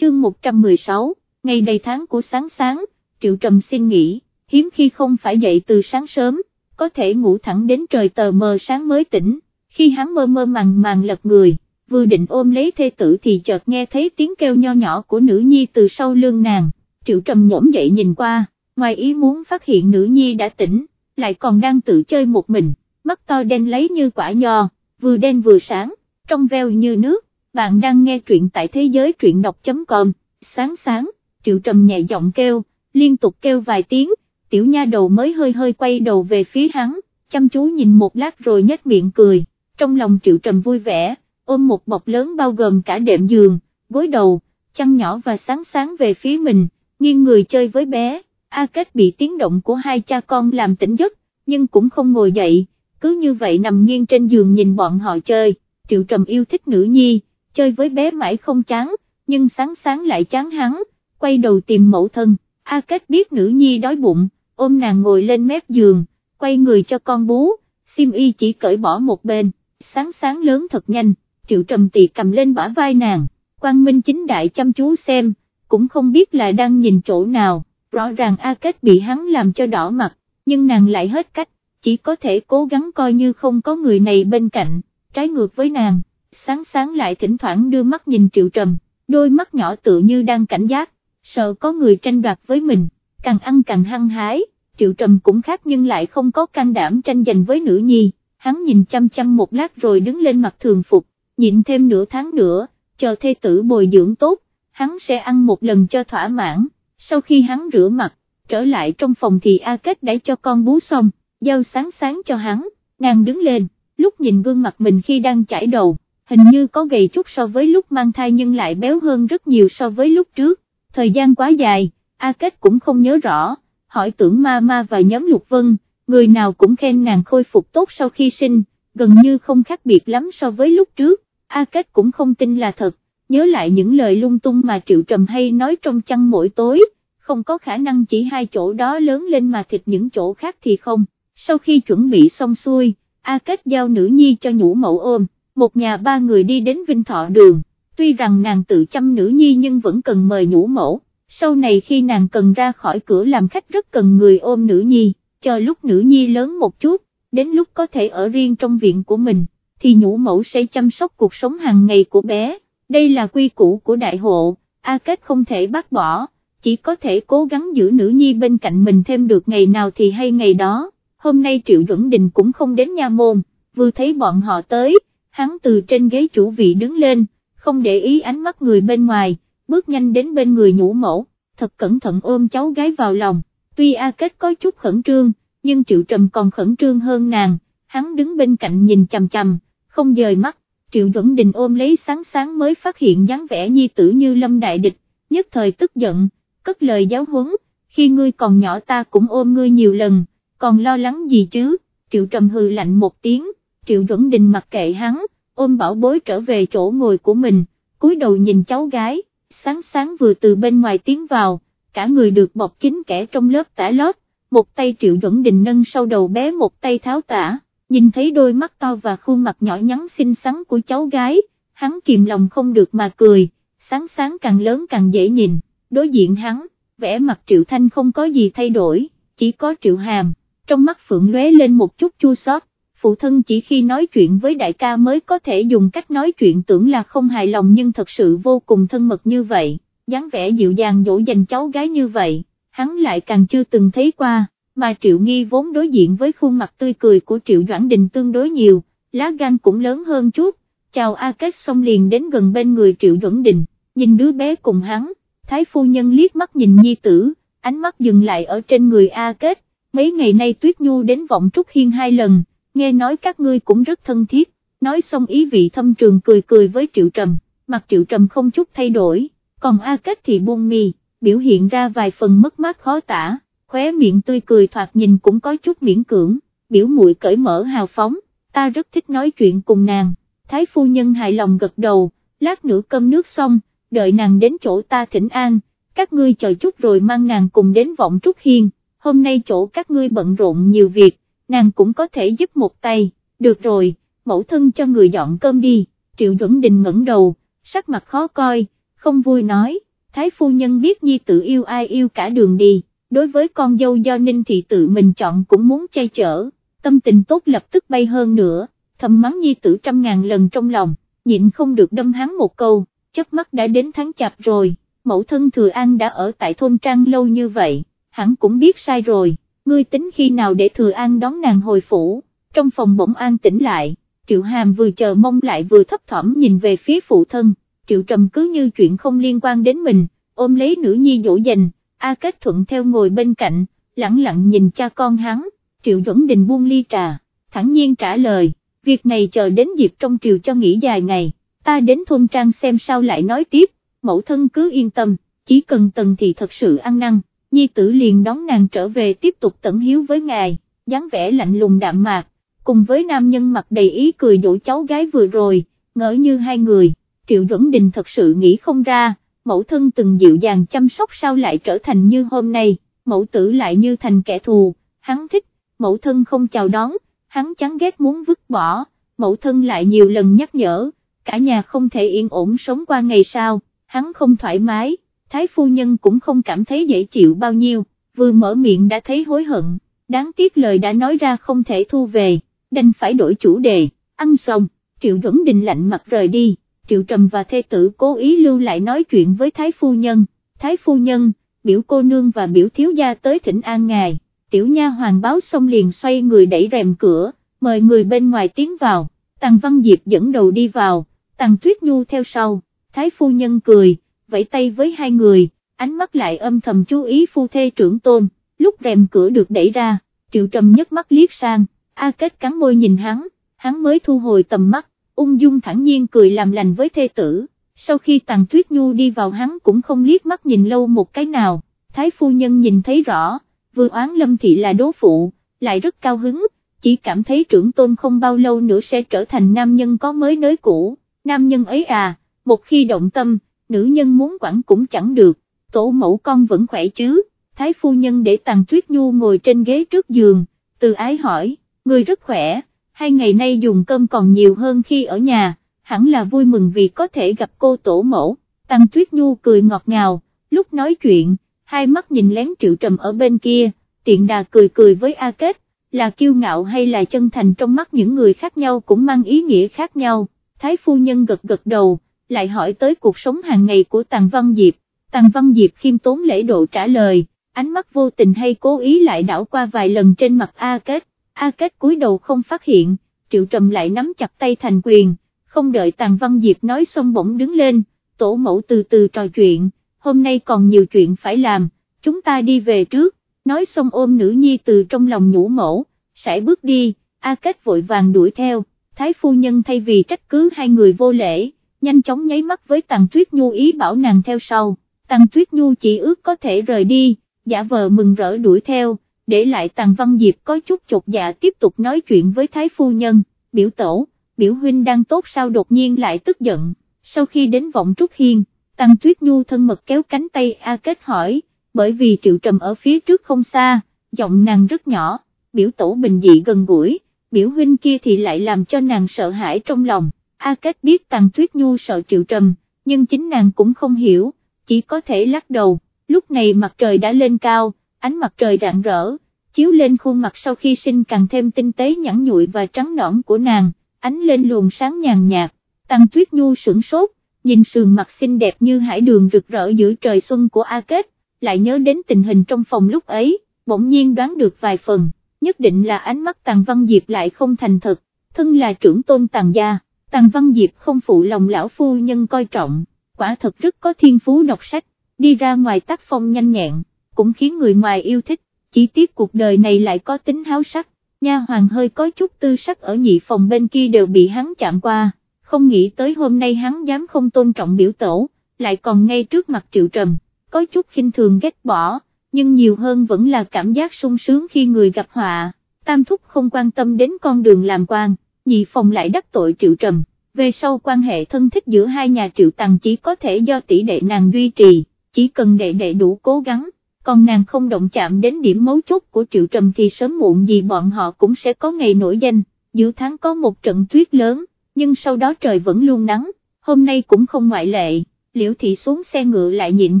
chương 116, ngày đầy tháng của sáng sáng, Triệu Trầm xin nghỉ, hiếm khi không phải dậy từ sáng sớm, có thể ngủ thẳng đến trời tờ mờ sáng mới tỉnh, khi hắn mơ mơ màng màng lật người, vừa định ôm lấy thê tử thì chợt nghe thấy tiếng kêu nho nhỏ của nữ nhi từ sau lưng nàng, Triệu Trầm nhổm dậy nhìn qua, ngoài ý muốn phát hiện nữ nhi đã tỉnh, lại còn đang tự chơi một mình, mắt to đen lấy như quả nho, vừa đen vừa sáng, trong veo như nước, bạn đang nghe truyện tại thế giới truyện đọc.com, sáng sáng, Triệu Trầm nhẹ giọng kêu, liên tục kêu vài tiếng, tiểu nha đầu mới hơi hơi quay đầu về phía hắn, chăm chú nhìn một lát rồi nhếch miệng cười, trong lòng Triệu Trầm vui vẻ, ôm một bọc lớn bao gồm cả đệm giường, gối đầu, chăn nhỏ và sáng sáng về phía mình, nghiêng người chơi với bé, A Kết bị tiếng động của hai cha con làm tỉnh giấc, nhưng cũng không ngồi dậy, cứ như vậy nằm nghiêng trên giường nhìn bọn họ chơi, Triệu Trầm yêu thích nữ nhi, chơi với bé mãi không chán, nhưng sáng sáng lại chán hắn, quay đầu tìm mẫu thân, A Kết biết nữ nhi đói bụng, ôm nàng ngồi lên mép giường, quay người cho con bú, sim y chỉ cởi bỏ một bên, sáng sáng lớn thật nhanh, Triệu Trầm tì cầm lên bả vai nàng, Quang Minh chính đại chăm chú xem, cũng không biết là đang nhìn chỗ nào, rõ ràng A Kết bị hắn làm cho đỏ mặt, nhưng nàng lại hết cách, chỉ có thể cố gắng coi như không có người này bên cạnh, trái ngược với nàng, sáng sáng lại thỉnh thoảng đưa mắt nhìn Triệu Trầm, đôi mắt nhỏ tự như đang cảnh giác, sợ có người tranh đoạt với mình, càng ăn càng hăng hái, Triệu Trầm cũng khác nhưng lại không có can đảm tranh giành với nữ nhi, hắn nhìn chăm chăm một lát rồi đứng lên mặt thường phục, nhịn thêm nửa tháng nữa, chờ thê tử bồi dưỡng tốt, hắn sẽ ăn một lần cho thỏa mãn, sau khi hắn rửa mặt, trở lại trong phòng thì A Kết đã cho con bú xong, giao sáng sáng cho hắn, nàng đứng lên, lúc nhìn gương mặt mình khi đang chải đầu, hình như có gầy chút so với lúc mang thai nhưng lại béo hơn rất nhiều so với lúc trước, thời gian quá dài, A Kết cũng không nhớ rõ, hỏi tưởng ma ma và nhóm lục vân, người nào cũng khen nàng khôi phục tốt sau khi sinh, gần như không khác biệt lắm so với lúc trước, A Kết cũng không tin là thật, nhớ lại những lời lung tung mà Triệu Trầm hay nói trong chăn mỗi tối, không có khả năng chỉ hai chỗ đó lớn lên mà thịt những chỗ khác thì không, sau khi chuẩn bị xong xuôi, A Kết giao nữ nhi cho nhũ mẫu ôm, một nhà ba người đi đến Vinh Thọ đường, tuy rằng nàng tự chăm nữ nhi nhưng vẫn cần mời nhũ mẫu, sau này khi nàng cần ra khỏi cửa làm khách rất cần người ôm nữ nhi, chờ lúc nữ nhi lớn một chút, đến lúc có thể ở riêng trong viện của mình, thì nhũ mẫu sẽ chăm sóc cuộc sống hàng ngày của bé, đây là quy củ của đại hộ, A Kết không thể bác bỏ, chỉ có thể cố gắng giữ nữ nhi bên cạnh mình thêm được ngày nào thì hay ngày đó, hôm nay Triệu Duẩn Đình cũng không đến nha môn, vừa thấy bọn họ tới, hắn từ trên ghế chủ vị đứng lên, không để ý ánh mắt người bên ngoài, bước nhanh đến bên người nhũ mẫu, thật cẩn thận ôm cháu gái vào lòng, tuy A Kết có chút khẩn trương, nhưng Triệu Trầm còn khẩn trương hơn nàng, hắn đứng bên cạnh nhìn chằm chằm, không dời mắt, Triệu Duẩn Đình ôm lấy sáng sáng mới phát hiện dáng vẻ nhi tử như lâm đại địch, nhất thời tức giận, cất lời giáo huấn, khi ngươi còn nhỏ ta cũng ôm ngươi nhiều lần, còn lo lắng gì chứ, Triệu Trầm hừ lạnh một tiếng, Triệu Duẩn Đình mặc kệ hắn, ôm bảo bối trở về chỗ ngồi của mình, cúi đầu nhìn cháu gái, sáng sáng vừa từ bên ngoài tiến vào, cả người được bọc kín kẻ trong lớp tả lót, một tay Triệu Duẩn Đình nâng sau đầu bé một tay tháo tả, nhìn thấy đôi mắt to và khuôn mặt nhỏ nhắn xinh xắn của cháu gái, hắn kìm lòng không được mà cười, sáng sáng càng lớn càng dễ nhìn, đối diện hắn, vẻ mặt Triệu Thanh không có gì thay đổi, chỉ có Triệu Hàm, trong mắt Phượng lóe lên một chút chua xót. Phụ thân chỉ khi nói chuyện với đại ca mới có thể dùng cách nói chuyện tưởng là không hài lòng nhưng thật sự vô cùng thân mật như vậy, dáng vẻ dịu dàng dỗ dành cháu gái như vậy, hắn lại càng chưa từng thấy qua, mà Triệu Nghi vốn đối diện với khuôn mặt tươi cười của Triệu Doãn Đình tương đối nhiều, lá gan cũng lớn hơn chút, chào A Kết xong liền đến gần bên người Triệu Doãn Đình, nhìn đứa bé cùng hắn, Thái Phu Nhân liếc mắt nhìn Nhi tử, ánh mắt dừng lại ở trên người A Kết, mấy ngày nay Tuyết Nhu đến vọng Trúc Hiên hai lần, nghe nói các ngươi cũng rất thân thiết, nói xong ý vị thâm trường cười cười với Triệu Trầm, mặt Triệu Trầm không chút thay đổi, còn A Kết thì buông mì, biểu hiện ra vài phần mất mát khó tả, khóe miệng tươi cười thoạt nhìn cũng có chút miễn cưỡng, biểu muội cởi mở hào phóng, ta rất thích nói chuyện cùng nàng, Thái Phu Nhân hài lòng gật đầu, lát nữa cơm nước xong, đợi nàng đến chỗ ta thỉnh an, các ngươi chờ chút rồi mang nàng cùng đến vọng Trúc Hiên, hôm nay chỗ các ngươi bận rộn nhiều việc, nàng cũng có thể giúp một tay, được rồi, mẫu thân cho người dọn cơm đi, Triệu Duẩn Đình ngẩng đầu, sắc mặt khó coi, không vui nói, Thái phu nhân biết nhi tự yêu ai yêu cả đường đi, đối với con dâu do Ninh Thị tự mình chọn cũng muốn chay chở, tâm tình tốt lập tức bay hơn nữa, thầm mắng nhi tử trăm ngàn lần trong lòng, nhịn không được đâm hắn một câu, chớp mắt đã đến tháng chạp rồi, mẫu thân Thừa An đã ở tại thôn trang lâu như vậy, hắn cũng biết sai rồi, ngươi tính khi nào để Thừa An đón nàng hồi phủ, trong phòng bỗng an tĩnh lại, Triệu Hàm vừa chờ mong lại vừa thấp thỏm nhìn về phía phụ thân, Triệu Trầm cứ như chuyện không liên quan đến mình, ôm lấy nữ nhi dỗ dành, A Kết Thuận theo ngồi bên cạnh, lặng lặng nhìn cha con hắn, Triệu Dẫn Đình buông ly trà, thẳng nhiên trả lời, việc này chờ đến dịp trong triều cho nghỉ dài ngày, ta đến thôn trang xem sao lại nói tiếp, mẫu thân cứ yên tâm, chỉ cần tần thì thật sự ăn năn, nhi tử liền đón nàng trở về tiếp tục tận hiếu với ngài, dáng vẻ lạnh lùng đạm mạc, cùng với nam nhân mặt đầy ý cười dỗ cháu gái vừa rồi, ngỡ như hai người, Triệu Duẩn Đình thật sự nghĩ không ra, mẫu thân từng dịu dàng chăm sóc sao lại trở thành như hôm nay, mẫu tử lại như thành kẻ thù, hắn thích, mẫu thân không chào đón, hắn chán ghét muốn vứt bỏ, mẫu thân lại nhiều lần nhắc nhở, cả nhà không thể yên ổn sống qua ngày sau, hắn không thoải mái, thái phu nhân cũng không cảm thấy dễ chịu bao nhiêu, vừa mở miệng đã thấy hối hận, đáng tiếc lời đã nói ra không thể thu về, đành phải đổi chủ đề, ăn xong, Triệu Duẩn Đình lạnh mặt rời đi, Triệu Trầm và thê tử cố ý lưu lại nói chuyện với Thái Phu Nhân, Thái Phu Nhân, biểu cô nương và biểu thiếu gia tới thỉnh an ngài, tiểu nha hoàng báo xong liền xoay người đẩy rèm cửa, mời người bên ngoài tiến vào, Tàng Văn Diệp dẫn đầu đi vào, Tàng Tuyết Nhu theo sau, Thái Phu Nhân cười, vẫy tay với hai người, ánh mắt lại âm thầm chú ý phu thê trưởng tôn, lúc rèm cửa được đẩy ra, Triệu Trầm nhấc mắt liếc sang, A Kết cắn môi nhìn hắn, hắn mới thu hồi tầm mắt, ung dung thẳng nhiên cười làm lành với thê tử, sau khi tàng Tuyết Nhu đi vào hắn cũng không liếc mắt nhìn lâu một cái nào, Thái Phu Nhân nhìn thấy rõ, vừa oán Lâm Thị là đố phụ, lại rất cao hứng, chỉ cảm thấy trưởng tôn không bao lâu nữa sẽ trở thành nam nhân có mới nới cũ, nam nhân ấy à, một khi động tâm, nữ nhân muốn quản cũng chẳng được, tổ mẫu con vẫn khỏe chứ, Thái Phu Nhân để Tằng Tuyết Nhu ngồi trên ghế trước giường, từ ái hỏi, người rất khỏe, hai ngày nay dùng cơm còn nhiều hơn khi ở nhà, hẳn là vui mừng vì có thể gặp cô tổ mẫu, Tăng Tuyết Nhu cười ngọt ngào, lúc nói chuyện, hai mắt nhìn lén triệu trầm ở bên kia, tiện đà cười cười với A Kết, là kiêu ngạo hay là chân thành trong mắt những người khác nhau cũng mang ý nghĩa khác nhau, Thái Phu Nhân gật gật đầu, lại hỏi tới cuộc sống hàng ngày của Tàng Văn Diệp, Tàng Văn Diệp khiêm tốn lễ độ trả lời, ánh mắt vô tình hay cố ý lại đảo qua vài lần trên mặt A Kết, A Kết cúi đầu không phát hiện, Triệu Trầm lại nắm chặt tay thành quyền, không đợi Tàng Văn Diệp nói xong bỗng đứng lên, tổ mẫu từ từ trò chuyện, hôm nay còn nhiều chuyện phải làm, chúng ta đi về trước, nói xong ôm nữ nhi từ trong lòng nhũ mẫu, sẽ bước đi, A Kết vội vàng đuổi theo, Thái Phu Nhân thay vì trách cứ hai người vô lễ, nhanh chóng nháy mắt với Tàng Tuyết Nhu ý bảo nàng theo sau, Tàng Tuyết Nhu chỉ ước có thể rời đi, giả vờ mừng rỡ đuổi theo để lại Tàng Văn Diệp có chút chột dạ tiếp tục nói chuyện với Thái Phu Nhân, biểu tổ, biểu huynh đang tốt sao đột nhiên lại tức giận, sau khi đến vọng Trúc Hiên, Tàng Tuyết Nhu thân mật kéo cánh tay A Kết hỏi, bởi vì Triệu Trầm ở phía trước không xa, giọng nàng rất nhỏ, biểu tổ bình dị gần gũi, biểu huynh kia thì lại làm cho nàng sợ hãi trong lòng, A Kết biết Tần Tuyết Nhu sợ Triệu Trầm, nhưng chính nàng cũng không hiểu, chỉ có thể lắc đầu, lúc này mặt trời đã lên cao, ánh mặt trời rạng rỡ, chiếu lên khuôn mặt sau khi sinh càng thêm tinh tế nhẵn nhụi và trắng nõn của nàng, ánh lên luồng sáng nhàn nhạt, Tần tuyết nhu sửng sốt, nhìn sườn mặt xinh đẹp như hải đường rực rỡ giữa trời xuân của A Kết, lại nhớ đến tình hình trong phòng lúc ấy, bỗng nhiên đoán được vài phần, nhất định là ánh mắt Tàng Văn Diệp lại không thành thật, thân là trưởng tôn Tàng gia, Tàng Văn Diệp không phụ lòng lão phu nhân coi trọng, quả thật rất có thiên phú đọc sách, đi ra ngoài tác phong nhanh nhẹn cũng khiến người ngoài yêu thích, chỉ tiếc cuộc đời này lại có tính háo sắc, nha hoàng hơi có chút tư sắc ở nhị phòng bên kia đều bị hắn chạm qua, không nghĩ tới hôm nay hắn dám không tôn trọng biểu tổ, lại còn ngay trước mặt triệu trầm, có chút khinh thường ghét bỏ, nhưng nhiều hơn vẫn là cảm giác sung sướng khi người gặp họa, tam thúc không quan tâm đến con đường làm quan, nhị phòng lại đắc tội triệu trầm, về sau quan hệ thân thích giữa hai nhà triệu tàng chỉ có thể do tỷ đệ nàng duy trì, chỉ cần đệ đệ đủ cố gắng còn nàng không động chạm đến điểm mấu chốt của Triệu Trầm thì sớm muộn gì bọn họ cũng sẽ có ngày nổi danh, giữa tháng có một trận tuyết lớn, nhưng sau đó trời vẫn luôn nắng, hôm nay cũng không ngoại lệ, liễu thị xuống xe ngựa lại nhịn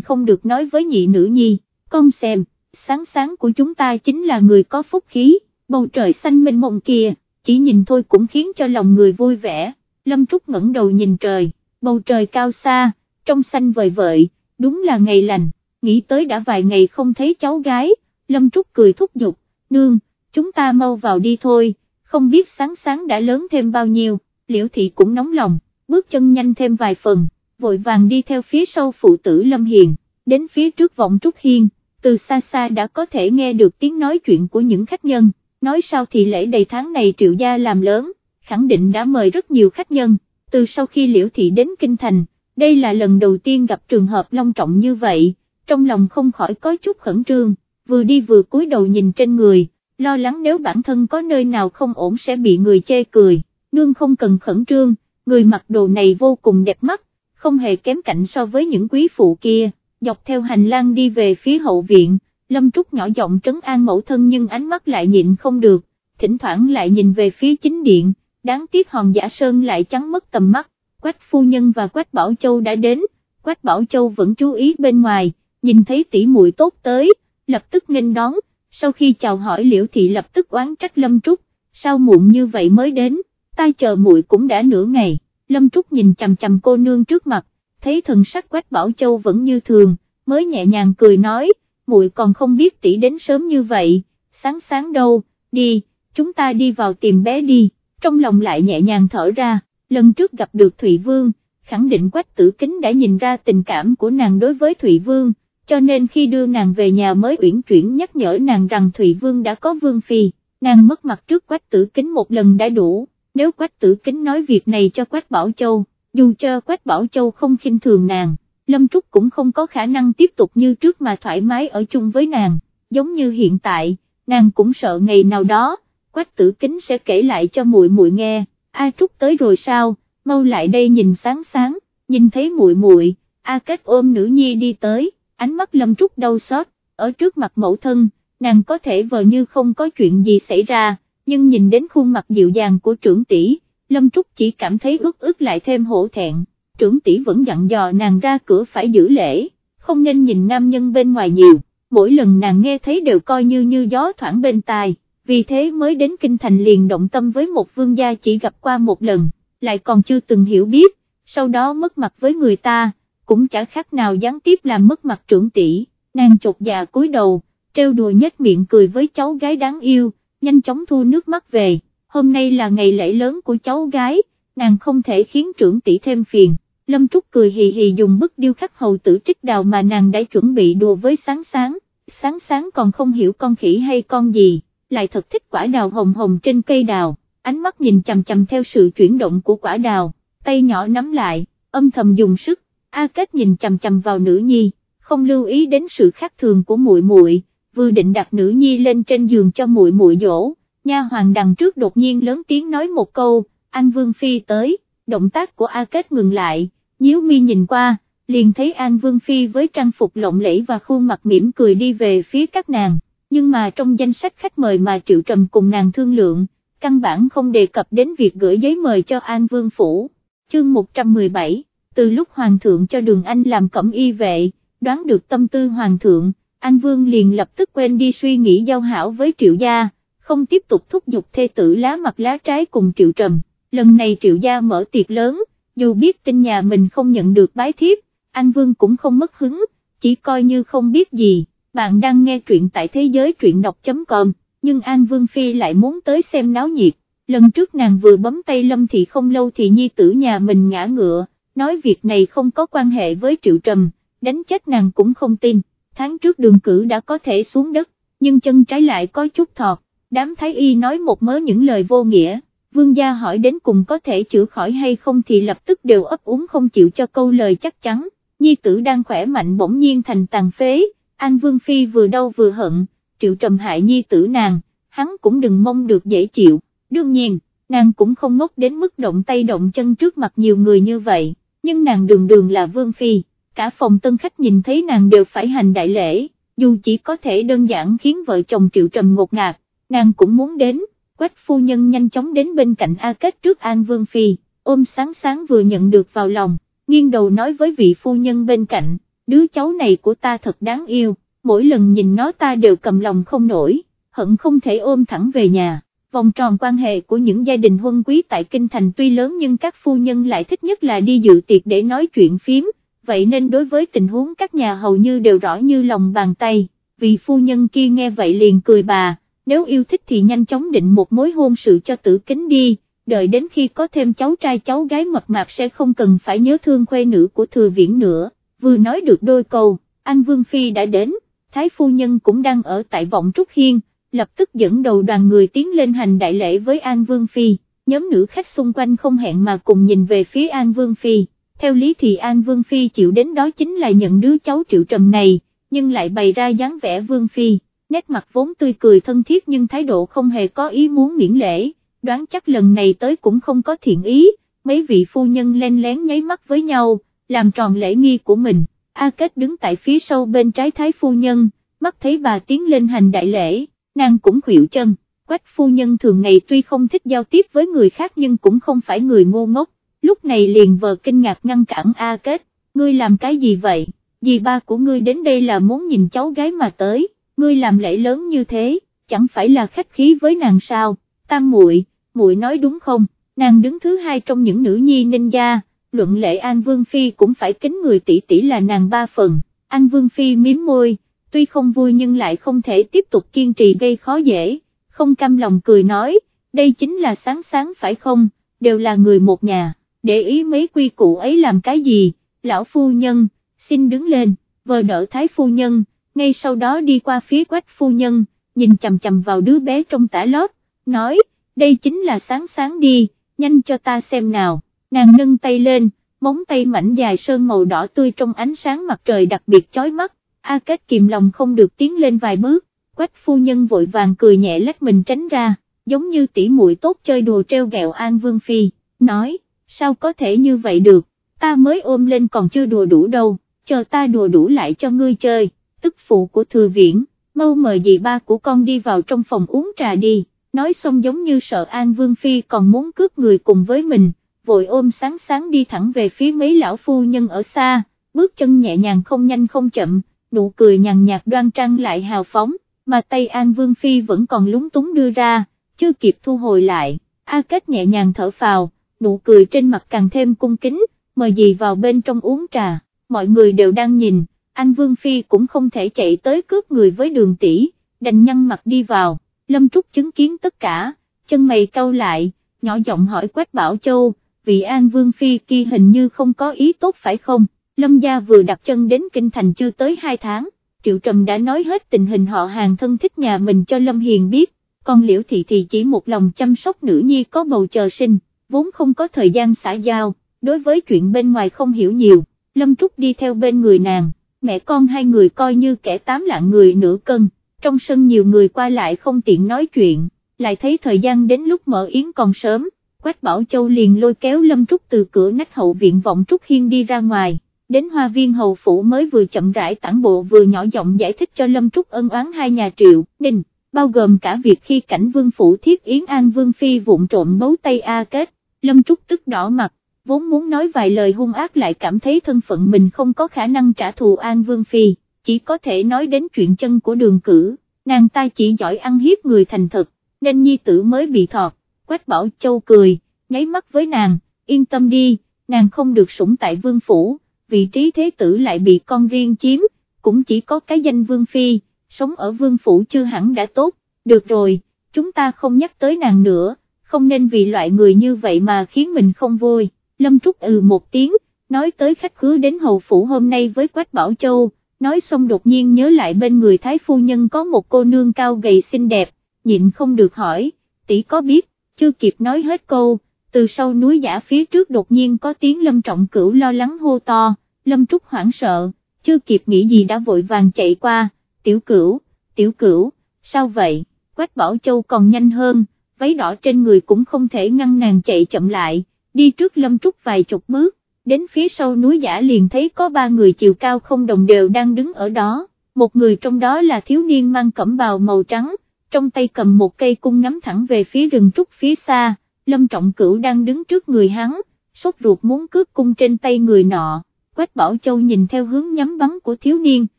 không được nói với nhị nữ nhi, con xem, sáng sáng của chúng ta chính là người có phúc khí, bầu trời xanh mênh mông kia, chỉ nhìn thôi cũng khiến cho lòng người vui vẻ, Lâm Trúc ngẩng đầu nhìn trời, bầu trời cao xa, trong xanh vời vợi, đúng là ngày lành, nghĩ tới đã vài ngày không thấy cháu gái, Lâm Trúc cười thúc giục, nương, chúng ta mau vào đi thôi, không biết sáng sáng đã lớn thêm bao nhiêu, liễu thị cũng nóng lòng, bước chân nhanh thêm vài phần, vội vàng đi theo phía sau phụ tử Lâm Hiền, đến phía trước vọng Trúc Hiên, từ xa xa đã có thể nghe được tiếng nói chuyện của những khách nhân, nói sao thì lễ đầy tháng này triệu gia làm lớn, khẳng định đã mời rất nhiều khách nhân, từ sau khi liễu thị đến Kinh Thành, đây là lần đầu tiên gặp trường hợp long trọng như vậy, trong lòng không khỏi có chút khẩn trương, vừa đi vừa cúi đầu nhìn trên người, lo lắng nếu bản thân có nơi nào không ổn sẽ bị người chê cười, nương không cần khẩn trương, người mặc đồ này vô cùng đẹp mắt, không hề kém cạnh so với những quý phụ kia, dọc theo hành lang đi về phía hậu viện, Lâm Trúc nhỏ giọng trấn an mẫu thân nhưng ánh mắt lại nhịn không được, thỉnh thoảng lại nhìn về phía chính điện, đáng tiếc hòn giả sơn lại trắng mất tầm mắt, Quách phu nhân và Quách Bảo Châu đã đến, Quách Bảo Châu vẫn chú ý bên ngoài, nhìn thấy tỷ muội tốt tới, lập tức nghênh đón, sau khi chào hỏi liễu thị lập tức oán trách Lâm Trúc, sao muộn như vậy mới đến, ta chờ muội cũng đã nửa ngày, Lâm Trúc nhìn chằm chằm cô nương trước mặt, thấy thần sắc Quách Bảo Châu vẫn như thường, mới nhẹ nhàng cười nói, muội còn không biết tỷ đến sớm như vậy, sáng sáng đâu, đi, chúng ta đi vào tìm bé đi, trong lòng lại nhẹ nhàng thở ra, lần trước gặp được Thụy Vương, khẳng định Quách Tử Kính đã nhìn ra tình cảm của nàng đối với Thụy Vương, cho nên khi đưa nàng về nhà mới uyển chuyển nhắc nhở nàng rằng Thụy Vương đã có Vương Phi, nàng mất mặt trước Quách Tử Kính một lần đã đủ, nếu Quách Tử Kính nói việc này cho Quách Bảo Châu, dù cho Quách Bảo Châu không khinh thường nàng, Lâm Trúc cũng không có khả năng tiếp tục như trước mà thoải mái ở chung với nàng, giống như hiện tại, nàng cũng sợ ngày nào đó, Quách Tử Kính sẽ kể lại cho muội muội nghe, A Trúc tới rồi sao, mau lại đây nhìn sáng sáng, nhìn thấy muội muội, A Kết ôm nữ nhi đi tới. Ánh mắt Lâm Trúc đau xót, ở trước mặt mẫu thân, nàng có thể vờ như không có chuyện gì xảy ra, nhưng nhìn đến khuôn mặt dịu dàng của trưởng tỷ, Lâm Trúc chỉ cảm thấy ức ức lại thêm hổ thẹn, trưởng tỷ vẫn dặn dò nàng ra cửa phải giữ lễ, không nên nhìn nam nhân bên ngoài nhiều, mỗi lần nàng nghe thấy đều coi như như gió thoảng bên tai, vì thế mới đến kinh thành liền động tâm với một vương gia chỉ gặp qua một lần, lại còn chưa từng hiểu biết, sau đó mất mặt với người ta cũng chả khác nào gián tiếp làm mất mặt trưởng tỷ, nàng chột dạ cúi đầu, trêu đùa nhếch miệng cười với cháu gái đáng yêu, nhanh chóng thu nước mắt về, hôm nay là ngày lễ lớn của cháu gái, nàng không thể khiến trưởng tỷ thêm phiền. Lâm Trúc cười hì hì dùng bức điêu khắc hầu tử trích đào mà nàng đã chuẩn bị đùa với sáng sáng, sáng sáng còn không hiểu con khỉ hay con gì, lại thật thích quả đào hồng hồng trên cây đào, ánh mắt nhìn chằm chằm theo sự chuyển động của quả đào, tay nhỏ nắm lại, âm thầm dùng sức, A Kết nhìn chằm chằm vào nữ nhi, không lưu ý đến sự khác thường của muội muội, vừa định đặt nữ nhi lên trên giường cho muội muội dỗ, nha hoàng đằng trước đột nhiên lớn tiếng nói một câu, Anh Vương Phi tới, động tác của A Kết ngừng lại, nhíu mi nhìn qua, liền thấy An Vương Phi với trang phục lộng lẫy và khuôn mặt mỉm cười đi về phía các nàng, nhưng mà trong danh sách khách mời mà Triệu Trầm cùng nàng thương lượng, căn bản không đề cập đến việc gửi giấy mời cho An Vương Phủ, chương 117 từ lúc Hoàng thượng cho Đường Anh làm cẩm y vệ, đoán được tâm tư Hoàng thượng, An Vương liền lập tức quên đi suy nghĩ giao hảo với Triệu Gia, không tiếp tục thúc giục thê tử lá mặt lá trái cùng Triệu Trầm, lần này Triệu Gia mở tiệc lớn, dù biết tin nhà mình không nhận được bái thiếp, Anh Vương cũng không mất hứng, chỉ coi như không biết gì, bạn đang nghe truyện tại thế giới truyện đọc.com, nhưng An Vương Phi lại muốn tới xem náo nhiệt, lần trước nàng vừa bấm tay Lâm Thị không lâu thì nhi tử nhà mình ngã ngựa nói việc này không có quan hệ với Triệu Trầm, đánh chết nàng cũng không tin, tháng trước đường cử đã có thể xuống đất, nhưng chân trái lại có chút thọt, đám thái y nói một mớ những lời vô nghĩa, vương gia hỏi đến cùng có thể chữa khỏi hay không thì lập tức đều ấp úng không chịu cho câu lời chắc chắn, nhi tử đang khỏe mạnh bỗng nhiên thành tàn phế, An Vương Phi vừa đau vừa hận, Triệu Trầm hại nhi tử nàng, hắn cũng đừng mong được dễ chịu, đương nhiên, nàng cũng không ngốc đến mức động tay động chân trước mặt nhiều người như vậy nhưng nàng đường đường là vương phi, cả phòng tân khách nhìn thấy nàng đều phải hành đại lễ, dù chỉ có thể đơn giản khiến vợ chồng triệu trầm ngột ngạt, nàng cũng muốn đến, quách phu nhân nhanh chóng đến bên cạnh A Kết trước An Vương Phi, ôm sáng sáng vừa nhận được vào lòng, nghiêng đầu nói với vị phu nhân bên cạnh, đứa cháu này của ta thật đáng yêu, mỗi lần nhìn nó ta đều cầm lòng không nổi, hận không thể ôm thẳng về nhà. Vòng tròn quan hệ của những gia đình huân quý tại Kinh Thành tuy lớn nhưng các phu nhân lại thích nhất là đi dự tiệc để nói chuyện phím, vậy nên đối với tình huống các nhà hầu như đều rõ như lòng bàn tay, vì phu nhân kia nghe vậy liền cười bà, nếu yêu thích thì nhanh chóng định một mối hôn sự cho tử kính đi, đợi đến khi có thêm cháu trai cháu gái mập mạp sẽ không cần phải nhớ thương khuê nữ của thừa viễn nữa, vừa nói được đôi câu, anh Vương Phi đã đến, Thái Phu Nhân cũng đang ở tại vọng Trúc Hiên, lập tức dẫn đầu đoàn người tiến lên hành đại lễ với An Vương Phi, nhóm nữ khách xung quanh không hẹn mà cùng nhìn về phía An Vương Phi, theo lý thì An Vương Phi chịu đến đó chính là nhận đứa cháu triệu trầm này, nhưng lại bày ra dáng vẻ Vương Phi, nét mặt vốn tươi cười thân thiết nhưng thái độ không hề có ý muốn miễn lễ, đoán chắc lần này tới cũng không có thiện ý, mấy vị phu nhân len lén nháy mắt với nhau, làm tròn lễ nghi của mình, A Kết đứng tại phía sau bên trái thái phu nhân, mắt thấy bà tiến lên hành đại lễ nàng cũng khuỵu chân, quách phu nhân thường ngày tuy không thích giao tiếp với người khác nhưng cũng không phải người ngu ngốc, lúc này liền vờ kinh ngạc ngăn cản A Kết, ngươi làm cái gì vậy, dì ba của ngươi đến đây là muốn nhìn cháu gái mà tới, ngươi làm lễ lớn như thế, chẳng phải là khách khí với nàng sao, tam muội, muội nói đúng không, nàng đứng thứ hai trong những nữ nhi ninh gia, luận lễ An Vương Phi cũng phải kính người tỷ tỷ là nàng ba phần, An Vương Phi miếm môi, tuy không vui nhưng lại không thể tiếp tục kiên trì gây khó dễ, không cam lòng cười nói, đây chính là sáng sáng phải không, đều là người một nhà, để ý mấy quy củ ấy làm cái gì, lão phu nhân, xin đứng lên, vờ đỡ thái phu nhân, ngay sau đó đi qua phía quách phu nhân, nhìn chầm chầm vào đứa bé trong tả lót, nói, đây chính là sáng sáng đi, nhanh cho ta xem nào, nàng nâng tay lên, móng tay mảnh dài sơn màu đỏ tươi trong ánh sáng mặt trời đặc biệt chói mắt, A Kết kìm lòng không được tiến lên vài bước, quách phu nhân vội vàng cười nhẹ lách mình tránh ra, giống như tỷ muội tốt chơi đùa treo gẹo An Vương Phi, nói, sao có thể như vậy được, ta mới ôm lên còn chưa đùa đủ đâu, chờ ta đùa đủ lại cho ngươi chơi, tức phụ của thừa viễn, mau mời dì ba của con đi vào trong phòng uống trà đi, nói xong giống như sợ An Vương Phi còn muốn cướp người cùng với mình, vội ôm sáng sáng đi thẳng về phía mấy lão phu nhân ở xa, bước chân nhẹ nhàng không nhanh không chậm, nụ cười nhàn nhạt đoan trang lại hào phóng, mà tay An Vương Phi vẫn còn lúng túng đưa ra, chưa kịp thu hồi lại, A Kết nhẹ nhàng thở phào, nụ cười trên mặt càng thêm cung kính, mời dì vào bên trong uống trà, mọi người đều đang nhìn, An Vương Phi cũng không thể chạy tới cướp người với đường tỷ, đành nhăn mặt đi vào, Lâm Trúc chứng kiến tất cả, chân mày cau lại, nhỏ giọng hỏi Quách Bảo Châu, vị An Vương Phi kia hình như không có ý tốt phải không? Lâm Gia vừa đặt chân đến Kinh Thành chưa tới 2 tháng, Triệu Trầm đã nói hết tình hình họ hàng thân thích nhà mình cho Lâm Hiền biết, còn Liễu Thị thì chỉ một lòng chăm sóc nữ nhi có bầu chờ sinh, vốn không có thời gian xã giao, đối với chuyện bên ngoài không hiểu nhiều, Lâm Trúc đi theo bên người nàng, mẹ con hai người coi như kẻ tám lạng người nửa cân, trong sân nhiều người qua lại không tiện nói chuyện, lại thấy thời gian đến lúc mở yến còn sớm, Quách Bảo Châu liền lôi kéo Lâm Trúc từ cửa nách hậu viện vọng Trúc Hiên đi ra ngoài đến hoa viên hầu phủ mới vừa chậm rãi tản bộ vừa nhỏ giọng giải thích cho Lâm Trúc ân oán hai nhà triệu, ninh, bao gồm cả việc khi cảnh vương phủ thiết yến an vương phi vụn trộm bấu tay A kết, Lâm Trúc tức đỏ mặt, vốn muốn nói vài lời hung ác lại cảm thấy thân phận mình không có khả năng trả thù an vương phi, chỉ có thể nói đến chuyện chân của đường cử, nàng ta chỉ giỏi ăn hiếp người thành thật, nên nhi tử mới bị thọt, Quách Bảo Châu cười, nháy mắt với nàng, yên tâm đi, nàng không được sủng tại vương phủ vị trí thế tử lại bị con riêng chiếm, cũng chỉ có cái danh vương phi, sống ở vương phủ chưa hẳn đã tốt, được rồi, chúng ta không nhắc tới nàng nữa, không nên vì loại người như vậy mà khiến mình không vui, Lâm Trúc ừ một tiếng, nói tới khách khứa đến hầu phủ hôm nay với Quách Bảo Châu, nói xong đột nhiên nhớ lại bên người Thái Phu Nhân có một cô nương cao gầy xinh đẹp, nhịn không được hỏi, tỷ có biết, chưa kịp nói hết câu từ sau núi giả phía trước đột nhiên có tiếng lâm trọng cửu lo lắng hô to, lâm trúc hoảng sợ, chưa kịp nghĩ gì đã vội vàng chạy qua, tiểu cửu, tiểu cửu, sao vậy, quách bảo châu còn nhanh hơn, váy đỏ trên người cũng không thể ngăn nàng chạy chậm lại, đi trước lâm trúc vài chục bước, đến phía sau núi giả liền thấy có ba người chiều cao không đồng đều đang đứng ở đó, một người trong đó là thiếu niên mang cẩm bào màu trắng, trong tay cầm một cây cung ngắm thẳng về phía rừng trúc phía xa. Lâm Trọng Cửu đang đứng trước người hắn, sốt ruột muốn cướp cung trên tay người nọ, Quách Bảo Châu nhìn theo hướng nhắm bắn của thiếu niên,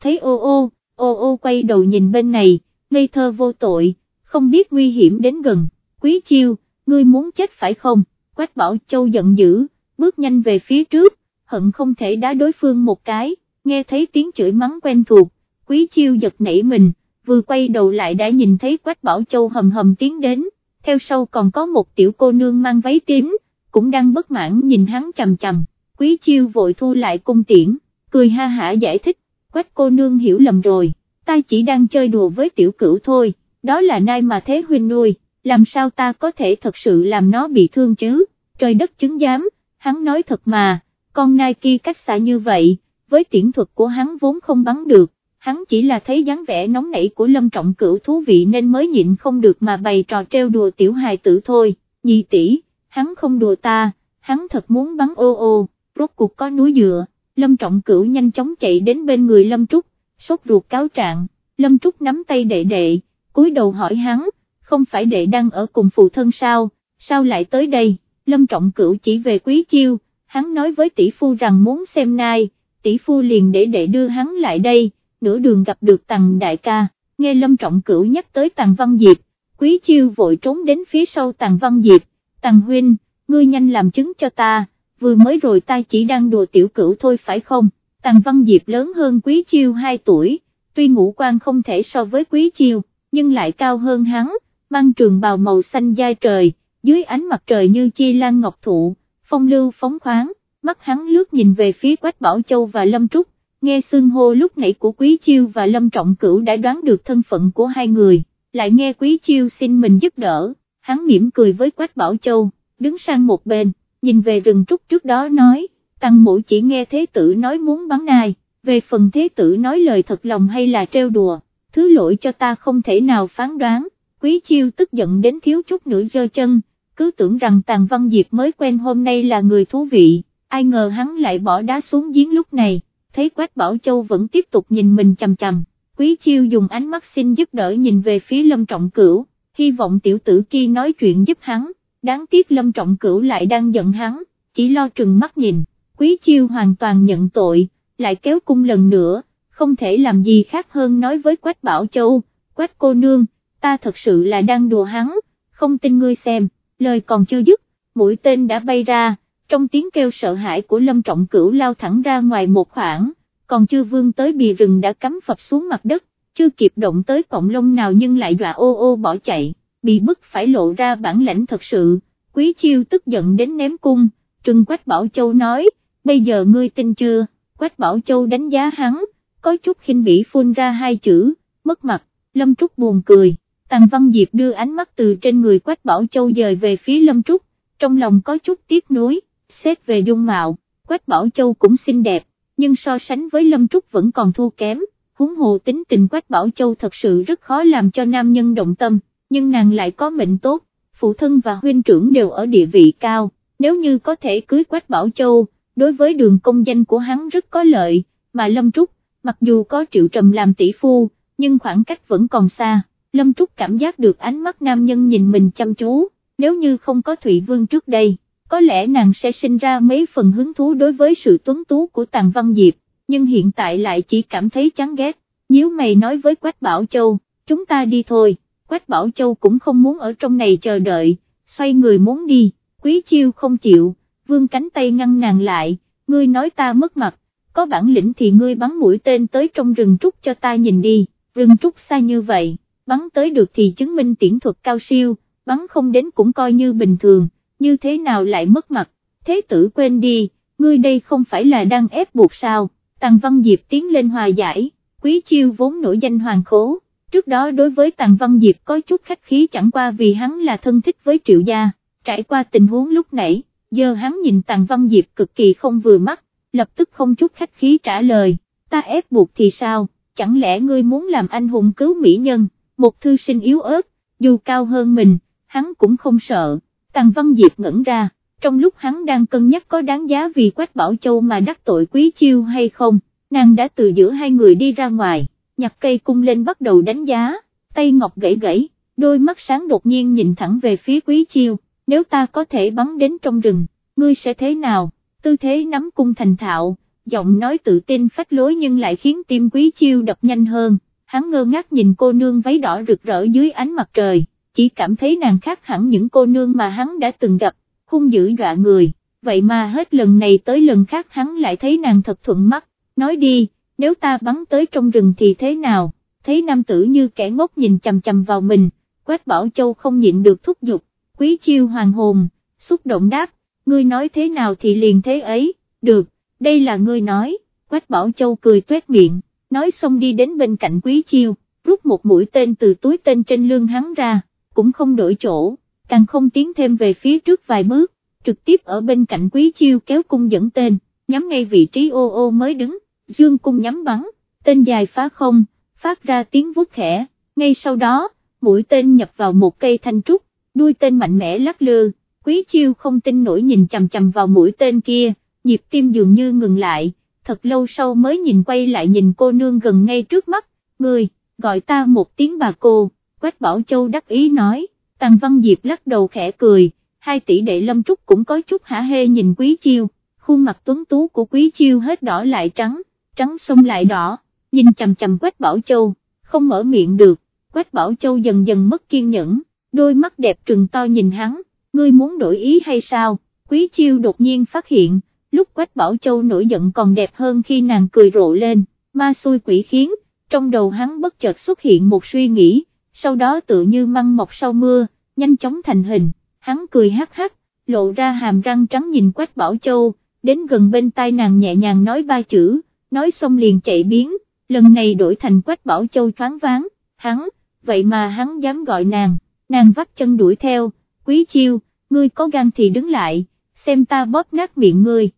thấy ô ô, ô ô quay đầu nhìn bên này, ngây thơ vô tội, không biết nguy hiểm đến gần, quý chiêu, ngươi muốn chết phải không, Quách Bảo Châu giận dữ, bước nhanh về phía trước, hận không thể đá đối phương một cái, nghe thấy tiếng chửi mắng quen thuộc, quý chiêu giật nảy mình, vừa quay đầu lại đã nhìn thấy Quách Bảo Châu hầm hầm tiến đến, theo sau còn có một tiểu cô nương mang váy tím, cũng đang bất mãn nhìn hắn chầm chầm, quý chiêu vội thu lại cung tiễn, cười ha hả giải thích, Quách cô nương hiểu lầm rồi, ta chỉ đang chơi đùa với tiểu cửu thôi, đó là nai mà thế huynh nuôi, làm sao ta có thể thật sự làm nó bị thương chứ, trời đất chứng giám, hắn nói thật mà, con nai kia cách xa như vậy, với tiễn thuật của hắn vốn không bắn được, hắn chỉ là thấy dáng vẻ nóng nảy của lâm trọng cửu thú vị nên mới nhịn không được mà bày trò treo đùa tiểu hài tử thôi, nhị tỷ, hắn không đùa ta, hắn thật muốn bắn ô ô, rốt cuộc có núi dựa, lâm trọng cửu nhanh chóng chạy đến bên người lâm trúc, sốt ruột cáo trạng, lâm trúc nắm tay đệ đệ, cúi đầu hỏi hắn, không phải đệ đang ở cùng phụ thân sao, sao lại tới đây, lâm trọng cửu chỉ về quý chiêu, hắn nói với tỷ phu rằng muốn xem nai, tỷ phu liền để đệ đưa hắn lại đây, nửa đường gặp được tàng đại ca, nghe lâm trọng cửu nhắc tới tàng văn diệp, quý chiêu vội trốn đến phía sau tàng văn diệp, tàng huynh, ngươi nhanh làm chứng cho ta, vừa mới rồi ta chỉ đang đùa tiểu cửu thôi phải không, tàng văn diệp lớn hơn quý chiêu 2 tuổi, tuy ngũ quan không thể so với quý chiêu, nhưng lại cao hơn hắn, mang trường bào màu xanh dai trời, dưới ánh mặt trời như chi lan ngọc thụ, phong lưu phóng khoáng, mắt hắn lướt nhìn về phía Quách Bảo Châu và Lâm Trúc, nghe xương hô lúc nãy của Quý Chiêu và Lâm Trọng Cửu đã đoán được thân phận của hai người, lại nghe Quý Chiêu xin mình giúp đỡ, hắn mỉm cười với Quách Bảo Châu, đứng sang một bên, nhìn về rừng trúc trước đó nói, tăng mũi chỉ nghe thế tử nói muốn bắn nai, về phần thế tử nói lời thật lòng hay là trêu đùa, thứ lỗi cho ta không thể nào phán đoán, Quý Chiêu tức giận đến thiếu chút nữa giơ chân, cứ tưởng rằng Tàng Văn Diệp mới quen hôm nay là người thú vị, ai ngờ hắn lại bỏ đá xuống giếng lúc này, thấy Quách Bảo Châu vẫn tiếp tục nhìn mình chằm chằm, Quý Chiêu dùng ánh mắt xin giúp đỡ nhìn về phía Lâm Trọng Cửu, hy vọng tiểu tử kia nói chuyện giúp hắn, đáng tiếc Lâm Trọng Cửu lại đang giận hắn, chỉ lo trừng mắt nhìn, Quý Chiêu hoàn toàn nhận tội, lại kéo cung lần nữa, không thể làm gì khác hơn nói với Quách Bảo Châu, Quách cô nương, ta thật sự là đang đùa hắn, không tin ngươi xem lời còn chưa dứt, mũi tên đã bay ra, trong tiếng kêu sợ hãi của Lâm Trọng Cửu lao thẳng ra ngoài một khoảng, còn chưa vương tới bì rừng đã cắm phập xuống mặt đất, chưa kịp động tới cọng lông nào nhưng lại dọa ô ô bỏ chạy, bị bức phải lộ ra bản lãnh thật sự, quý chiêu tức giận đến ném cung, trừng Quách Bảo Châu nói, bây giờ ngươi tin chưa, Quách Bảo Châu đánh giá hắn, có chút khinh bỉ phun ra hai chữ, mất mặt, Lâm Trúc buồn cười. Tàng Văn Diệp đưa ánh mắt từ trên người Quách Bảo Châu dời về phía Lâm Trúc, trong lòng có chút tiếc nuối, xét về dung mạo, Quách Bảo Châu cũng xinh đẹp, nhưng so sánh với Lâm Trúc vẫn còn thua kém, huống hồ tính tình Quách Bảo Châu thật sự rất khó làm cho nam nhân động tâm, nhưng nàng lại có mệnh tốt, phụ thân và huynh trưởng đều ở địa vị cao, nếu như có thể cưới Quách Bảo Châu, đối với đường công danh của hắn rất có lợi, mà Lâm Trúc, mặc dù có triệu trầm làm tỷ phu, nhưng khoảng cách vẫn còn xa. Lâm Trúc cảm giác được ánh mắt nam nhân nhìn mình chăm chú, nếu như không có Thụy Vương trước đây, có lẽ nàng sẽ sinh ra mấy phần hứng thú đối với sự tuấn tú của Tàng Văn Diệp, nhưng hiện tại lại chỉ cảm thấy chán ghét, nhíu mày nói với Quách Bảo Châu, chúng ta đi thôi, Quách Bảo Châu cũng không muốn ở trong này chờ đợi, xoay người muốn đi, Quý Chiêu không chịu, vương cánh tay ngăn nàng lại, ngươi nói ta mất mặt, có bản lĩnh thì ngươi bắn mũi tên tới trong rừng trúc cho ta nhìn đi, rừng trúc xa như vậy bắn tới được thì chứng minh tiễn thuật cao siêu, bắn không đến cũng coi như bình thường, như thế nào lại mất mặt, thế tử quên đi, ngươi đây không phải là đang ép buộc sao, Tàng Văn Diệp tiến lên hòa giải, quý chiêu vốn nổi danh hoàng khố, trước đó đối với Tàng Văn Diệp có chút khách khí chẳng qua vì hắn là thân thích với triệu gia, trải qua tình huống lúc nãy, giờ hắn nhìn Tàng Văn Diệp cực kỳ không vừa mắt, lập tức không chút khách khí trả lời, ta ép buộc thì sao, chẳng lẽ ngươi muốn làm anh hùng cứu mỹ nhân? Một thư sinh yếu ớt, dù cao hơn mình, hắn cũng không sợ, Tàng Văn Diệp ngẩn ra, trong lúc hắn đang cân nhắc có đáng giá vì Quách Bảo Châu mà đắc tội quý chiêu hay không, nàng đã từ giữa hai người đi ra ngoài, nhặt cây cung lên bắt đầu đánh giá, tay ngọc gãy gãy, đôi mắt sáng đột nhiên nhìn thẳng về phía quý chiêu, nếu ta có thể bắn đến trong rừng, ngươi sẽ thế nào, tư thế nắm cung thành thạo, giọng nói tự tin phách lối nhưng lại khiến tim quý chiêu đập nhanh hơn, hắn ngơ ngác nhìn cô nương váy đỏ rực rỡ dưới ánh mặt trời, chỉ cảm thấy nàng khác hẳn những cô nương mà hắn đã từng gặp, hung dữ dọa người, vậy mà hết lần này tới lần khác hắn lại thấy nàng thật thuận mắt, nói đi, nếu ta bắn tới trong rừng thì thế nào, thấy nam tử như kẻ ngốc nhìn chầm chầm vào mình, Quách Bảo Châu không nhịn được thúc giục, quý chiêu hoàng hồn, xúc động đáp, ngươi nói thế nào thì liền thế ấy, được, đây là ngươi nói, Quách Bảo Châu cười tuét miệng, nói xong đi đến bên cạnh quý chiêu, rút một mũi tên từ túi tên trên lưng hắn ra, cũng không đổi chỗ, càng không tiến thêm về phía trước vài bước, trực tiếp ở bên cạnh quý chiêu kéo cung dẫn tên, nhắm ngay vị trí ô ô mới đứng, dương cung nhắm bắn, tên dài phá không, phát ra tiếng vút khẽ, ngay sau đó, mũi tên nhập vào một cây thanh trúc, đuôi tên mạnh mẽ lắc lư, quý chiêu không tin nổi nhìn chầm chầm vào mũi tên kia, nhịp tim dường như ngừng lại, thật lâu sau mới nhìn quay lại nhìn cô nương gần ngay trước mắt, người, gọi ta một tiếng bà cô, Quách Bảo Châu đắc ý nói, Tàng Văn Diệp lắc đầu khẽ cười, hai tỷ đệ lâm trúc cũng có chút hả hê nhìn quý chiêu, khuôn mặt tuấn tú của quý chiêu hết đỏ lại trắng, trắng xong lại đỏ, nhìn chầm chầm Quách Bảo Châu, không mở miệng được, Quách Bảo Châu dần dần mất kiên nhẫn, đôi mắt đẹp trừng to nhìn hắn, ngươi muốn đổi ý hay sao, quý chiêu đột nhiên phát hiện, lúc Quách Bảo Châu nổi giận còn đẹp hơn khi nàng cười rộ lên, ma xui quỷ khiến, trong đầu hắn bất chợt xuất hiện một suy nghĩ, sau đó tự như măng mọc sau mưa, nhanh chóng thành hình, hắn cười hắc hắc, lộ ra hàm răng trắng nhìn Quách Bảo Châu, đến gần bên tai nàng nhẹ nhàng nói ba chữ, nói xong liền chạy biến, lần này đổi thành Quách Bảo Châu thoáng váng, hắn, vậy mà hắn dám gọi nàng, nàng vắt chân đuổi theo, quý chiêu, ngươi có gan thì đứng lại, xem ta bóp nát miệng ngươi,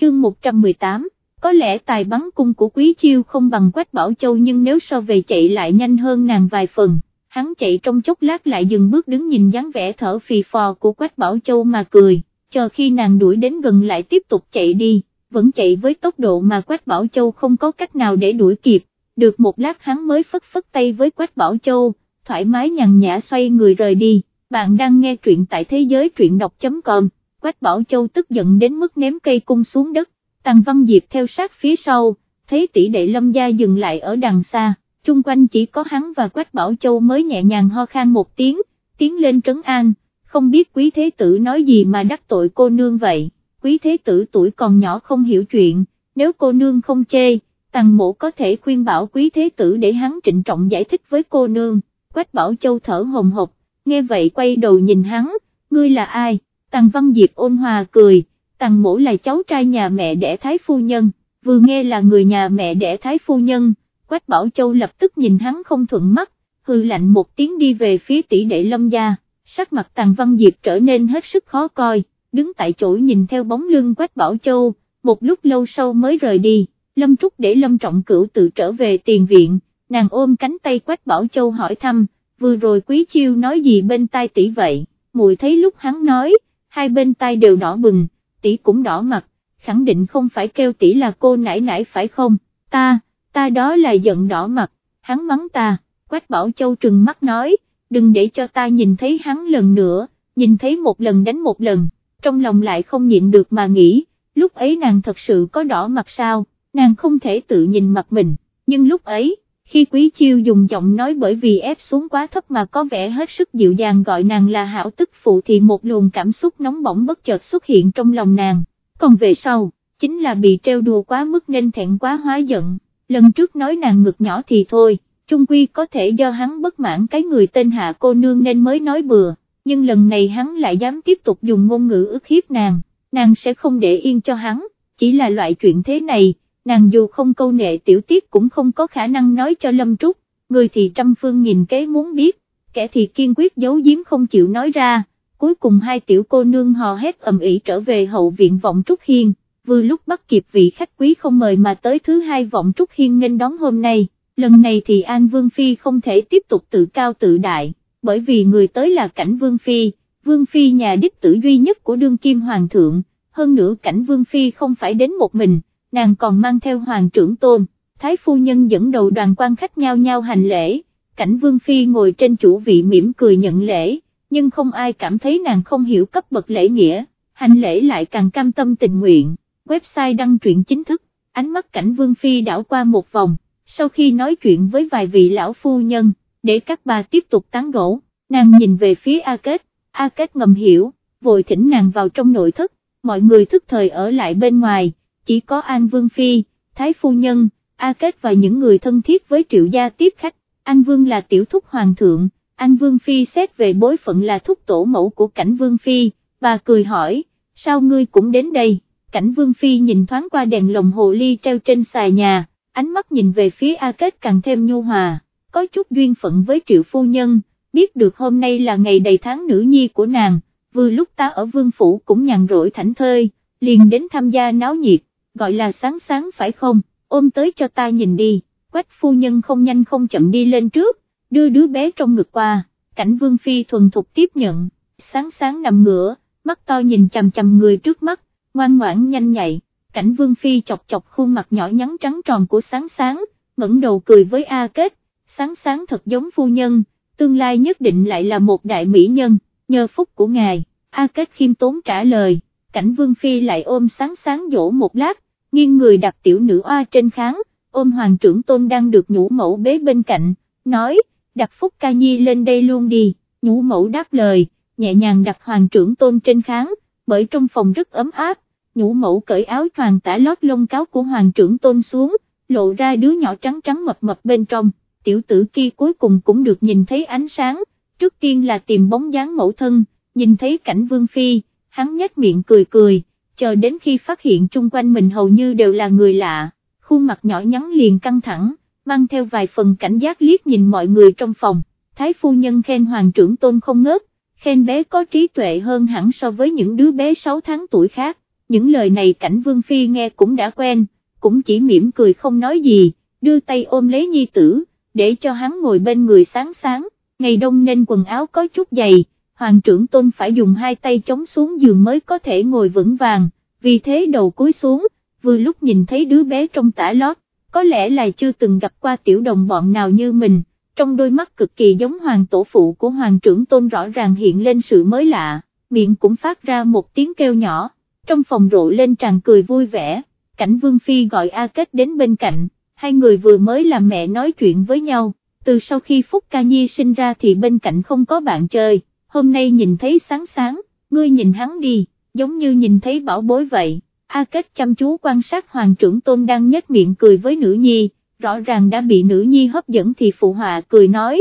chương 118 có lẽ tài bắn cung của Quý Chiêu không bằng Quách Bảo Châu nhưng nếu so về chạy lại nhanh hơn nàng vài phần, hắn chạy trong chốc lát lại dừng bước đứng nhìn dáng vẻ thở phì phò của Quách Bảo Châu mà cười, chờ khi nàng đuổi đến gần lại tiếp tục chạy đi, vẫn chạy với tốc độ mà Quách Bảo Châu không có cách nào để đuổi kịp, được một lát hắn mới phất phất tay với Quách Bảo Châu, thoải mái nhàn nhã xoay người rời đi, bạn đang nghe truyện tại thế giới truyện đọc.com, Quách Bảo Châu tức giận đến mức ném cây cung xuống đất, Tàng Văn Diệp theo sát phía sau, thấy tỷ đệ lâm gia dừng lại ở đằng xa, chung quanh chỉ có hắn và Quách Bảo Châu mới nhẹ nhàng ho khan một tiếng, tiến lên trấn an, không biết quý thế tử nói gì mà đắc tội cô nương vậy, quý thế tử tuổi còn nhỏ không hiểu chuyện, nếu cô nương không chê, tàng mộ có thể khuyên bảo quý thế tử để hắn trịnh trọng giải thích với cô nương, Quách Bảo Châu thở hồng hộc, nghe vậy quay đầu nhìn hắn, ngươi là ai, tàng văn diệp ôn hòa cười, tàng Mỗ là cháu trai nhà mẹ đẻ thái phu nhân, vừa nghe là người nhà mẹ đẻ thái phu nhân, Quách Bảo Châu lập tức nhìn hắn không thuận mắt, hư lạnh một tiếng đi về phía tỷ đệ lâm gia, sắc mặt tàng văn diệp trở nên hết sức khó coi, đứng tại chỗ nhìn theo bóng lưng Quách Bảo Châu, một lúc lâu sau mới rời đi, lâm trúc để lâm trọng cửu tự trở về tiền viện, nàng ôm cánh tay Quách Bảo Châu hỏi thăm, vừa rồi quý chiêu nói gì bên tai tỷ vậy, mùi thấy lúc hắn nói, hai bên tai đều đỏ bừng, tỷ cũng đỏ mặt, khẳng định không phải kêu tỷ là cô nãi nãi phải không, ta, ta đó là giận đỏ mặt, hắn mắng ta, Quách Bảo Châu trừng mắt nói, đừng để cho ta nhìn thấy hắn lần nữa, nhìn thấy một lần đánh một lần, trong lòng lại không nhịn được mà nghĩ, lúc ấy nàng thật sự có đỏ mặt sao, nàng không thể tự nhìn mặt mình, nhưng lúc ấy, khi Quý Chiêu dùng giọng nói bởi vì ép xuống quá thấp mà có vẻ hết sức dịu dàng gọi nàng là hảo tức phụ thì một luồng cảm xúc nóng bỏng bất chợt xuất hiện trong lòng nàng, còn về sau, chính là bị treo đùa quá mức nên thẹn quá hóa giận, lần trước nói nàng ngực nhỏ thì thôi, chung quy có thể do hắn bất mãn cái người tên hạ cô nương nên mới nói bừa, nhưng lần này hắn lại dám tiếp tục dùng ngôn ngữ ức hiếp nàng, nàng sẽ không để yên cho hắn, chỉ là loại chuyện thế này nàng dù không câu nệ tiểu tiết cũng không có khả năng nói cho Lâm Trúc, người thì trăm phương nghìn kế muốn biết, kẻ thì kiên quyết giấu giếm không chịu nói ra, cuối cùng hai tiểu cô nương hò hét ầm ĩ trở về hậu viện vọng Trúc Hiên, vừa lúc bắt kịp vị khách quý không mời mà tới thứ hai vọng Trúc Hiên nghênh đón hôm nay, lần này thì An Vương Phi không thể tiếp tục tự cao tự đại, bởi vì người tới là cảnh Vương Phi, Vương Phi nhà đích tử duy nhất của đương kim hoàng thượng, hơn nữa cảnh Vương Phi không phải đến một mình nàng còn mang theo hoàng trưởng tôn, thái phu nhân dẫn đầu đoàn quan khách nhau nhau hành lễ, cảnh vương phi ngồi trên chủ vị mỉm cười nhận lễ, nhưng không ai cảm thấy nàng không hiểu cấp bậc lễ nghĩa, hành lễ lại càng cam tâm tình nguyện, website đăng truyện chính thức, ánh mắt cảnh Vương Phi đảo qua một vòng, sau khi nói chuyện với vài vị lão phu nhân, để các bà tiếp tục tán gỗ, nàng nhìn về phía A Kết, A Kết ngầm hiểu, vội thỉnh nàng vào trong nội thất, mọi người thức thời ở lại bên ngoài, chỉ có An Vương Phi, Thái Phu Nhân, A Kết và những người thân thiết với triệu gia tiếp khách, An Vương là tiểu thúc hoàng thượng, An Vương Phi xét về bối phận là thúc tổ mẫu của cảnh Vương Phi, bà cười hỏi, sao ngươi cũng đến đây, cảnh Vương Phi nhìn thoáng qua đèn lồng hồ ly treo trên xài nhà, ánh mắt nhìn về phía A Kết càng thêm nhu hòa, có chút duyên phận với triệu phu nhân, biết được hôm nay là ngày đầy tháng nữ nhi của nàng, vừa lúc ta ở vương phủ cũng nhàn rỗi thảnh thơi, liền đến tham gia náo nhiệt, gọi là sáng sáng phải không, ôm tới cho ta nhìn đi, quách phu nhân không nhanh không chậm đi lên trước, đưa đứa bé trong ngực qua, cảnh vương phi thuần thục tiếp nhận, sáng sáng nằm ngửa, mắt to nhìn chằm chằm người trước mắt, ngoan ngoãn nhanh nhạy, cảnh vương phi chọc chọc khuôn mặt nhỏ nhắn trắng tròn của sáng sáng, ngẩng đầu cười với A Kết, sáng sáng thật giống phu nhân, tương lai nhất định lại là một đại mỹ nhân, nhờ phúc của ngài, A Kết khiêm tốn trả lời, cảnh vương phi lại ôm sáng sáng dỗ một lát, nghiêng người đặt tiểu nữ oa trên kháng, ôm hoàng trưởng tôn đang được nhũ mẫu bế bên cạnh, nói, đặt phúc ca nhi lên đây luôn đi, nhũ mẫu đáp lời, nhẹ nhàng đặt hoàng trưởng tôn trên kháng, bởi trong phòng rất ấm áp, nhũ mẫu cởi áo choàng tả lót lông cáo của hoàng trưởng tôn xuống, lộ ra đứa nhỏ trắng trắng mập mập bên trong, tiểu tử kia cuối cùng cũng được nhìn thấy ánh sáng, trước tiên là tìm bóng dáng mẫu thân, nhìn thấy cảnh vương phi, hắn nhếch miệng cười cười, chờ đến khi phát hiện chung quanh mình hầu như đều là người lạ, khuôn mặt nhỏ nhắn liền căng thẳng, mang theo vài phần cảnh giác liếc nhìn mọi người trong phòng, thái phu nhân khen hoàng trưởng tôn không ngớt, khen bé có trí tuệ hơn hẳn so với những đứa bé 6 tháng tuổi khác, những lời này cảnh vương phi nghe cũng đã quen, cũng chỉ mỉm cười không nói gì, đưa tay ôm lấy nhi tử, để cho hắn ngồi bên người sáng sáng, ngày đông nên quần áo có chút dày, hoàng trưởng tôn phải dùng hai tay chống xuống giường mới có thể ngồi vững vàng, vì thế đầu cúi xuống, vừa lúc nhìn thấy đứa bé trong tả lót, có lẽ là chưa từng gặp qua tiểu đồng bọn nào như mình, trong đôi mắt cực kỳ giống hoàng tổ phụ của hoàng trưởng tôn rõ ràng hiện lên sự mới lạ, miệng cũng phát ra một tiếng kêu nhỏ, trong phòng rộ lên tràn cười vui vẻ, cảnh vương phi gọi A Kết đến bên cạnh, hai người vừa mới làm mẹ nói chuyện với nhau, từ sau khi Phúc Ca Nhi sinh ra thì bên cạnh không có bạn chơi, hôm nay nhìn thấy sáng sáng, ngươi nhìn hắn đi, giống như nhìn thấy bảo bối vậy, A Kết chăm chú quan sát Hoàng trưởng tôn đang nhếch miệng cười với nữ nhi, rõ ràng đã bị nữ nhi hấp dẫn thì phụ họa cười nói,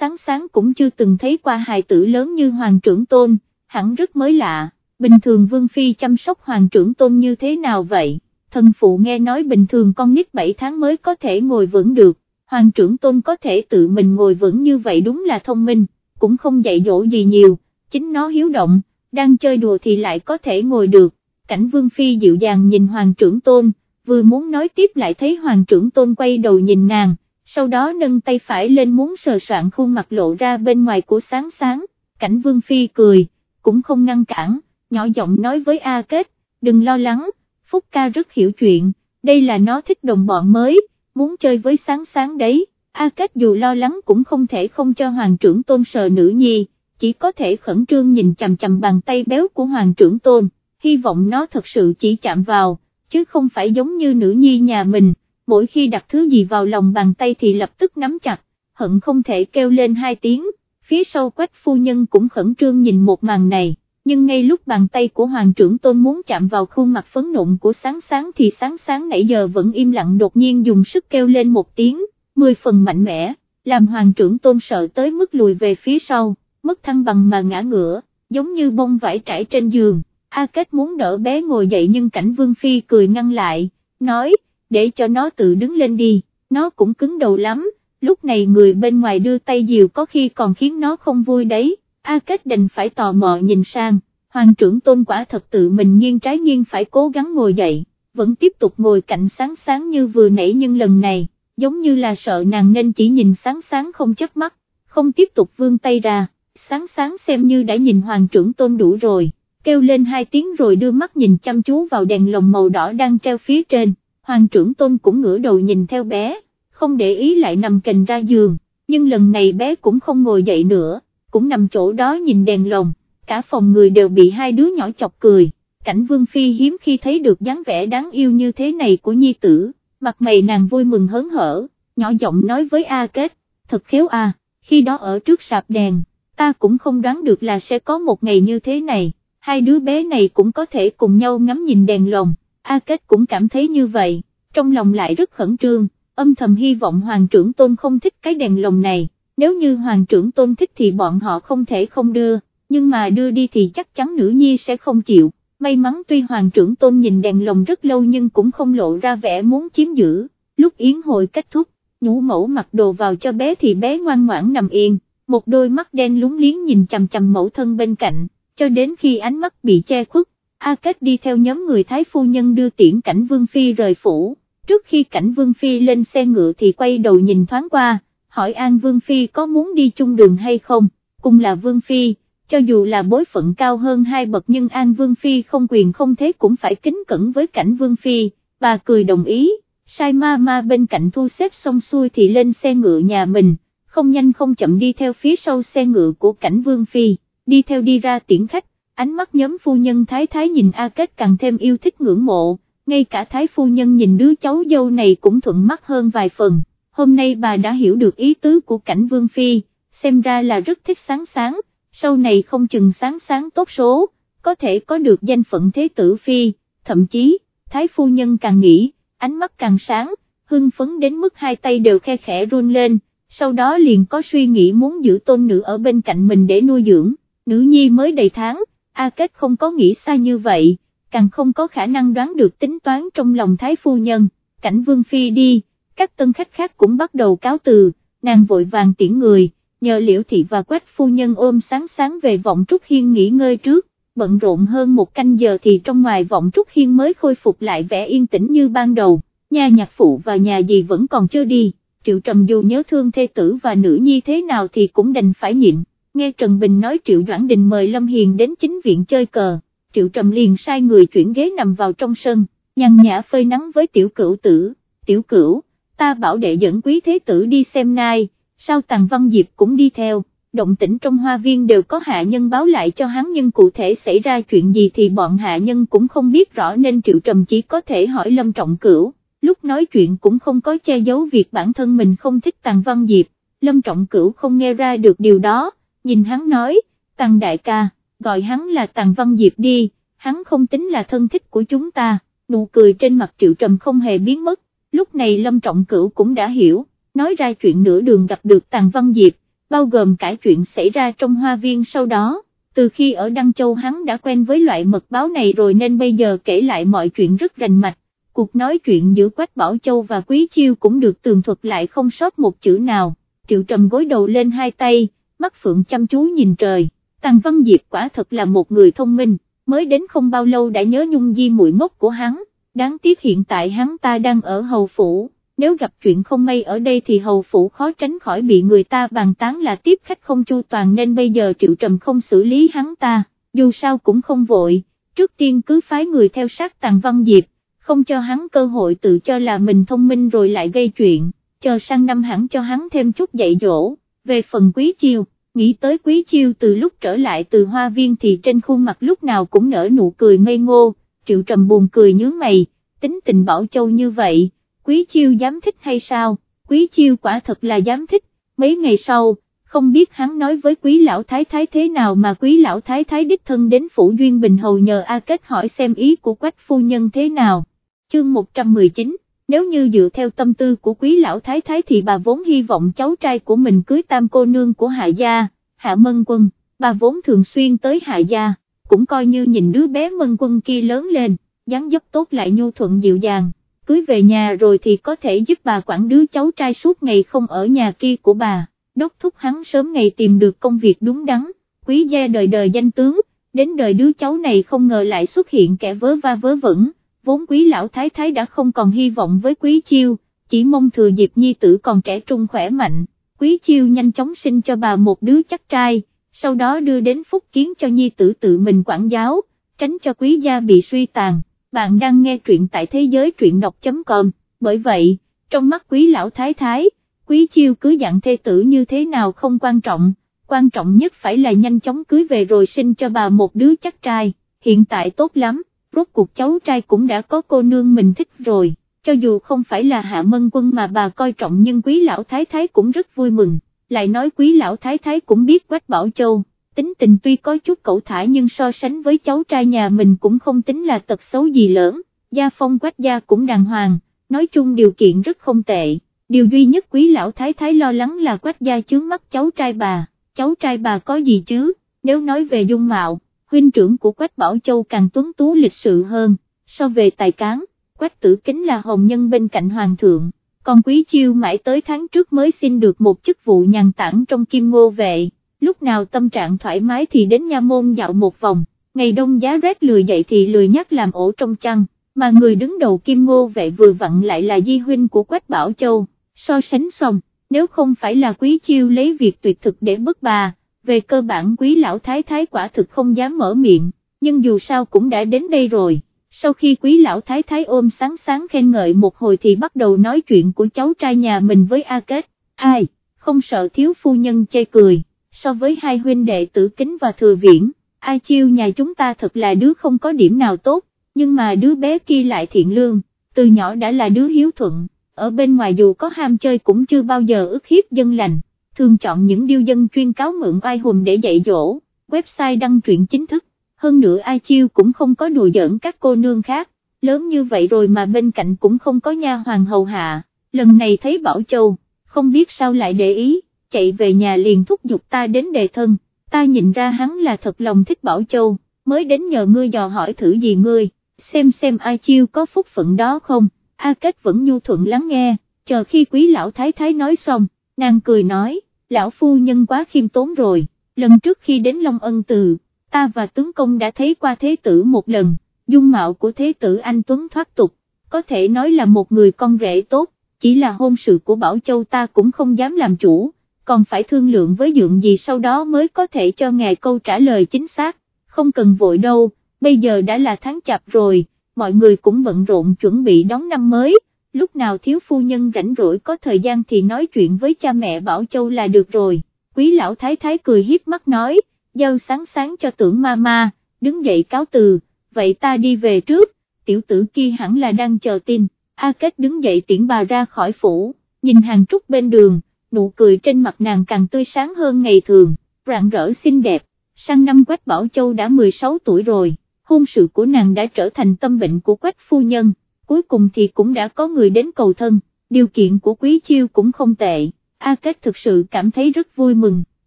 sáng sáng cũng chưa từng thấy qua hài tử lớn như Hoàng trưởng tôn, hẳn rất mới lạ, bình thường Vương Phi chăm sóc Hoàng trưởng tôn như thế nào vậy? Thần phụ nghe nói bình thường con nít 7 tháng mới có thể ngồi vững được, hoàng trưởng tôn có thể tự mình ngồi vững như vậy đúng là thông minh, cũng không dạy dỗ gì nhiều, chính nó hiếu động, đang chơi đùa thì lại có thể ngồi được, cảnh vương phi dịu dàng nhìn hoàng trưởng tôn, vừa muốn nói tiếp lại thấy hoàng trưởng tôn quay đầu nhìn nàng, sau đó nâng tay phải lên muốn sờ soạn khuôn mặt lộ ra bên ngoài của sáng sáng, cảnh vương phi cười, cũng không ngăn cản, nhỏ giọng nói với A Kết, đừng lo lắng, Phúc ca rất hiểu chuyện, đây là nó thích đồng bọn mới, muốn chơi với sáng sáng đấy, A Kết dù lo lắng cũng không thể không cho Hoàng trưởng tôn sờ nữ nhi, chỉ có thể khẩn trương nhìn chằm chằm bàn tay béo của Hoàng trưởng tôn, hy vọng nó thật sự chỉ chạm vào, chứ không phải giống như nữ nhi nhà mình, mỗi khi đặt thứ gì vào lòng bàn tay thì lập tức nắm chặt, hận không thể kêu lên hai tiếng, phía sau quách phu nhân cũng khẩn trương nhìn một màn này nhưng ngay lúc bàn tay của hoàng trưởng tôn muốn chạm vào khuôn mặt phấn nộn của sáng sáng thì sáng sáng nãy giờ vẫn im lặng đột nhiên dùng sức kêu lên một tiếng, mười phần mạnh mẽ, làm hoàng trưởng tôn sợ tới mức lùi về phía sau, mất thăng bằng mà ngã ngửa, giống như bông vải trải trên giường, A Kết muốn đỡ bé ngồi dậy nhưng cảnh vương phi cười ngăn lại, nói, để cho nó tự đứng lên đi, nó cũng cứng đầu lắm, lúc này người bên ngoài đưa tay dìu có khi còn khiến nó không vui đấy. A Kết đành phải tò mò nhìn sang, hoàng trưởng tôn quả thật tự mình nghiêng trái nghiêng phải cố gắng ngồi dậy, vẫn tiếp tục ngồi cạnh sáng sáng như vừa nãy nhưng lần này, giống như là sợ nàng nên chỉ nhìn sáng sáng không chớp mắt, không tiếp tục vươn tay ra, sáng sáng xem như đã nhìn hoàng trưởng tôn đủ rồi, kêu lên hai tiếng rồi đưa mắt nhìn chăm chú vào đèn lồng màu đỏ đang treo phía trên, hoàng trưởng tôn cũng ngửa đầu nhìn theo bé, không để ý lại nằm cành ra giường, nhưng lần này bé cũng không ngồi dậy nữa cũng nằm chỗ đó nhìn đèn lồng, cả phòng người đều bị hai đứa nhỏ chọc cười, cảnh Vương Phi hiếm khi thấy được dáng vẻ đáng yêu như thế này của nhi tử, mặt mày nàng vui mừng hớn hở, nhỏ giọng nói với A Kết, thật khéo a, khi đó ở trước sạp đèn, ta cũng không đoán được là sẽ có một ngày như thế này, hai đứa bé này cũng có thể cùng nhau ngắm nhìn đèn lồng, A Kết cũng cảm thấy như vậy, trong lòng lại rất khẩn trương, âm thầm hy vọng Hoàng trưởng Tôn không thích cái đèn lồng này, nếu như Hoàng trưởng Tôn thích thì bọn họ không thể không đưa, nhưng mà đưa đi thì chắc chắn nữ nhi sẽ không chịu, may mắn tuy Hoàng trưởng Tôn nhìn đèn lồng rất lâu nhưng cũng không lộ ra vẻ muốn chiếm giữ, lúc yến hội kết thúc, nhũ mẫu mặc đồ vào cho bé thì bé ngoan ngoãn nằm yên, một đôi mắt đen lúng liếng nhìn chằm chằm mẫu thân bên cạnh, cho đến khi ánh mắt bị che khuất, A Kết đi theo nhóm người Thái Phu Nhân đưa tiễn cảnh Vương Phi rời phủ, trước khi cảnh Vương Phi lên xe ngựa thì quay đầu nhìn thoáng qua, hỏi An Vương Phi có muốn đi chung đường hay không, cùng là Vương Phi, cho dù là bối phận cao hơn hai bậc nhưng An Vương Phi không quyền không thế cũng phải kính cẩn với cảnh Vương Phi, bà cười đồng ý. Sai ma ma bên cạnh thu xếp xong xuôi thì lên xe ngựa nhà mình, không nhanh không chậm đi theo phía sau xe ngựa của cảnh vương phi, đi theo đi ra tiễn khách, ánh mắt nhóm phu nhân thái thái nhìn A Kết càng thêm yêu thích ngưỡng mộ, ngay cả thái phu nhân nhìn đứa cháu dâu này cũng thuận mắt hơn vài phần, hôm nay bà đã hiểu được ý tứ của cảnh vương phi, xem ra là rất thích sáng sáng, sau này không chừng sáng sáng tốt số, có thể có được danh phận thế tử phi, thậm chí, thái phu nhân càng nghĩ, ánh mắt càng sáng, hưng phấn đến mức hai tay đều khe khẽ run lên, sau đó liền có suy nghĩ muốn giữ tôn nữ ở bên cạnh mình để nuôi dưỡng, nữ nhi mới đầy tháng, A Kết không có nghĩ xa như vậy, càng không có khả năng đoán được tính toán trong lòng thái phu nhân, cảnh vương phi đi, các tân khách khác cũng bắt đầu cáo từ, nàng vội vàng tiễn người, nhờ liễu thị và quách phu nhân ôm sáng sáng về vọng trúc hiên nghỉ ngơi trước, bận rộn hơn một canh giờ thì trong ngoài vọng Trúc Hiên mới khôi phục lại vẻ yên tĩnh như ban đầu, nhà nhạc phụ và nhà dì vẫn còn chưa đi, Triệu Trầm dù nhớ thương thê tử và nữ nhi thế nào thì cũng đành phải nhịn, nghe Trần Bình nói Triệu Doãn Đình mời Lâm Hiền đến chính viện chơi cờ, Triệu Trầm liền sai người chuyển ghế nằm vào trong sân, nhằn nhã phơi nắng với tiểu cửu tử, tiểu cửu, ta bảo đệ dẫn quý thế tử đi xem nai, sao Tàng Văn Diệp cũng đi theo động tĩnh trong hoa viên đều có hạ nhân báo lại cho hắn nhưng cụ thể xảy ra chuyện gì thì bọn hạ nhân cũng không biết rõ nên Triệu Trầm chỉ có thể hỏi Lâm Trọng Cửu, lúc nói chuyện cũng không có che giấu việc bản thân mình không thích Tàng Văn Diệp, Lâm Trọng Cửu không nghe ra được điều đó, nhìn hắn nói, Tàng Đại ca, gọi hắn là Tàng Văn Diệp đi, hắn không tính là thân thích của chúng ta, nụ cười trên mặt Triệu Trầm không hề biến mất, lúc này Lâm Trọng Cửu cũng đã hiểu, nói ra chuyện nửa đường gặp được Tàng Văn Diệp bao gồm cả chuyện xảy ra trong hoa viên sau đó, từ khi ở Đăng Châu hắn đã quen với loại mật báo này rồi nên bây giờ kể lại mọi chuyện rất rành mạch, cuộc nói chuyện giữa Quách Bảo Châu và Quý Chiêu cũng được tường thuật lại không sót một chữ nào, Triệu Trầm gối đầu lên hai tay, mắt phượng chăm chú nhìn trời, Tàng Văn Diệp quả thật là một người thông minh, mới đến không bao lâu đã nhớ nhung di muội ngốc của hắn, đáng tiếc hiện tại hắn ta đang ở hầu phủ nếu gặp chuyện không may ở đây thì hầu phủ khó tránh khỏi bị người ta bàn tán là tiếp khách không chu toàn nên bây giờ triệu trầm không xử lý hắn ta, dù sao cũng không vội, trước tiên cứ phái người theo sát tàng văn diệp, không cho hắn cơ hội tự cho là mình thông minh rồi lại gây chuyện, chờ sang năm hẳn cho hắn thêm chút dạy dỗ, về phần quý chiêu. Nghĩ tới quý chiêu từ lúc trở lại từ hoa viên thì trên khuôn mặt lúc nào cũng nở nụ cười ngây ngô, triệu trầm buồn cười nhướng mày, tính tình bảo châu như vậy, quý chiêu dám thích hay sao, quý chiêu quả thật là dám thích, mấy ngày sau, không biết hắn nói với quý lão thái thái thế nào mà quý lão thái thái đích thân đến phủ Duyên Bình Hầu nhờ A Kết hỏi xem ý của quách phu nhân thế nào. Chương 119 Nếu như dựa theo tâm tư của quý lão thái thái thì bà vốn hy vọng cháu trai của mình cưới tam cô nương của Hạ Gia, Hạ Mân Quân, bà vốn thường xuyên tới Hạ Gia, cũng coi như nhìn đứa bé Mân Quân kia lớn lên, dáng dấp tốt lại nhu thuận dịu dàng, cưới về nhà rồi thì có thể giúp bà quản đứa cháu trai suốt ngày không ở nhà kia của bà, đốc thúc hắn sớm ngày tìm được công việc đúng đắn, quý gia đời đời danh tướng, đến đời đứa cháu này không ngờ lại xuất hiện kẻ vớ va vớ vẩn, vốn quý lão thái thái đã không còn hy vọng với quý chiêu, chỉ mong thừa dịp nhi tử còn trẻ trung khỏe mạnh, quý chiêu nhanh chóng sinh cho bà một đứa chắc trai, sau đó đưa đến phúc kiến cho nhi tử tự mình quản giáo, tránh cho quý gia bị suy tàn bạn đang nghe truyện tại thế giới truyện đọc.com, bởi vậy, trong mắt quý lão thái thái, quý chiêu cưới dạng thê tử như thế nào không quan trọng, quan trọng nhất phải là nhanh chóng cưới về rồi sinh cho bà một đứa chắc trai, hiện tại tốt lắm, rốt cuộc cháu trai cũng đã có cô nương mình thích rồi, cho dù không phải là hạ mân quân mà bà coi trọng nhưng quý lão thái thái cũng rất vui mừng, lại nói quý lão thái thái cũng biết Quách Bảo Châu, tính tình tuy có chút cẩu thả nhưng so sánh với cháu trai nhà mình cũng không tính là tật xấu gì lớn, gia phong Quách gia cũng đàng hoàng, nói chung điều kiện rất không tệ, điều duy nhất quý lão thái thái lo lắng là Quách gia chướng mắt cháu trai bà, cháu trai bà có gì chứ, nếu nói về dung mạo huynh trưởng của Quách Bảo Châu càng tuấn tú lịch sự hơn, so về tài cán, Quách Tử Kính là hồng nhân bên cạnh Hoàng thượng, còn Quý Chiêu mãi tới tháng trước mới xin được một chức vụ nhàn tản trong kim ngô vệ, lúc nào tâm trạng thoải mái thì đến nha môn dạo một vòng, ngày đông giá rét lười dậy thì lười nhắc làm ổ trong chăn, mà người đứng đầu kim ngô vệ vừa vặn lại là di huynh của Quách Bảo Châu, so sánh xong, nếu không phải là Quý Chiêu lấy việc tuyệt thực để bức bà, về cơ bản quý lão thái thái quả thực không dám mở miệng, nhưng dù sao cũng đã đến đây rồi. Sau khi quý lão thái thái ôm sáng sáng khen ngợi một hồi thì bắt đầu nói chuyện của cháu trai nhà mình với A Kết, ai, không sợ thiếu phu nhân chê cười, so với hai huynh đệ tử kính và thừa viễn, ai chiêu nhà chúng ta thật là đứa không có điểm nào tốt, nhưng mà đứa bé kia lại thiện lương, từ nhỏ đã là đứa hiếu thuận, ở bên ngoài dù có ham chơi cũng chưa bao giờ ức hiếp dân lành thường chọn những điêu dân chuyên cáo mượn oai hùng để dạy dỗ, website đăng truyện chính thức, hơn nữa ai chiêu cũng không có đùa giỡn các cô nương khác, lớn như vậy rồi mà bên cạnh cũng không có nha hoàng hầu hạ, lần này thấy Bảo Châu, không biết sao lại để ý, chạy về nhà liền thúc giục ta đến đề thân, ta nhìn ra hắn là thật lòng thích Bảo Châu, mới đến nhờ ngươi dò hỏi thử gì ngươi, xem xem ai chiêu có phúc phận đó không, A Kết vẫn nhu thuận lắng nghe, chờ khi quý lão thái thái nói xong nàng cười nói, lão phu nhân quá khiêm tốn rồi, lần trước khi đến Long Ân Từ, ta và tướng công đã thấy qua thế tử một lần, dung mạo của thế tử anh Tuấn thoát tục, có thể nói là một người con rể tốt, chỉ là hôn sự của Bảo Châu ta cũng không dám làm chủ, còn phải thương lượng với dượng gì sau đó mới có thể cho ngài câu trả lời chính xác, không cần vội đâu, bây giờ đã là tháng chạp rồi, mọi người cũng bận rộn chuẩn bị đón năm mới lúc nào thiếu phu nhân rảnh rỗi có thời gian thì nói chuyện với cha mẹ Bảo Châu là được rồi, quý lão thái thái cười hiếp mắt nói, giao sáng sáng cho tưởng ma ma, đứng dậy cáo từ, vậy ta đi về trước, tiểu tử kia hẳn là đang chờ tin, A Kết đứng dậy tiễn bà ra khỏi phủ, nhìn hàng trúc bên đường, nụ cười trên mặt nàng càng tươi sáng hơn ngày thường, rạng rỡ xinh đẹp, sang năm Quách Bảo Châu đã 16 tuổi rồi, hôn sự của nàng đã trở thành tâm bệnh của Quách phu nhân cuối cùng thì cũng đã có người đến cầu thân, điều kiện của Quý Chiêu cũng không tệ, A Kết thực sự cảm thấy rất vui mừng,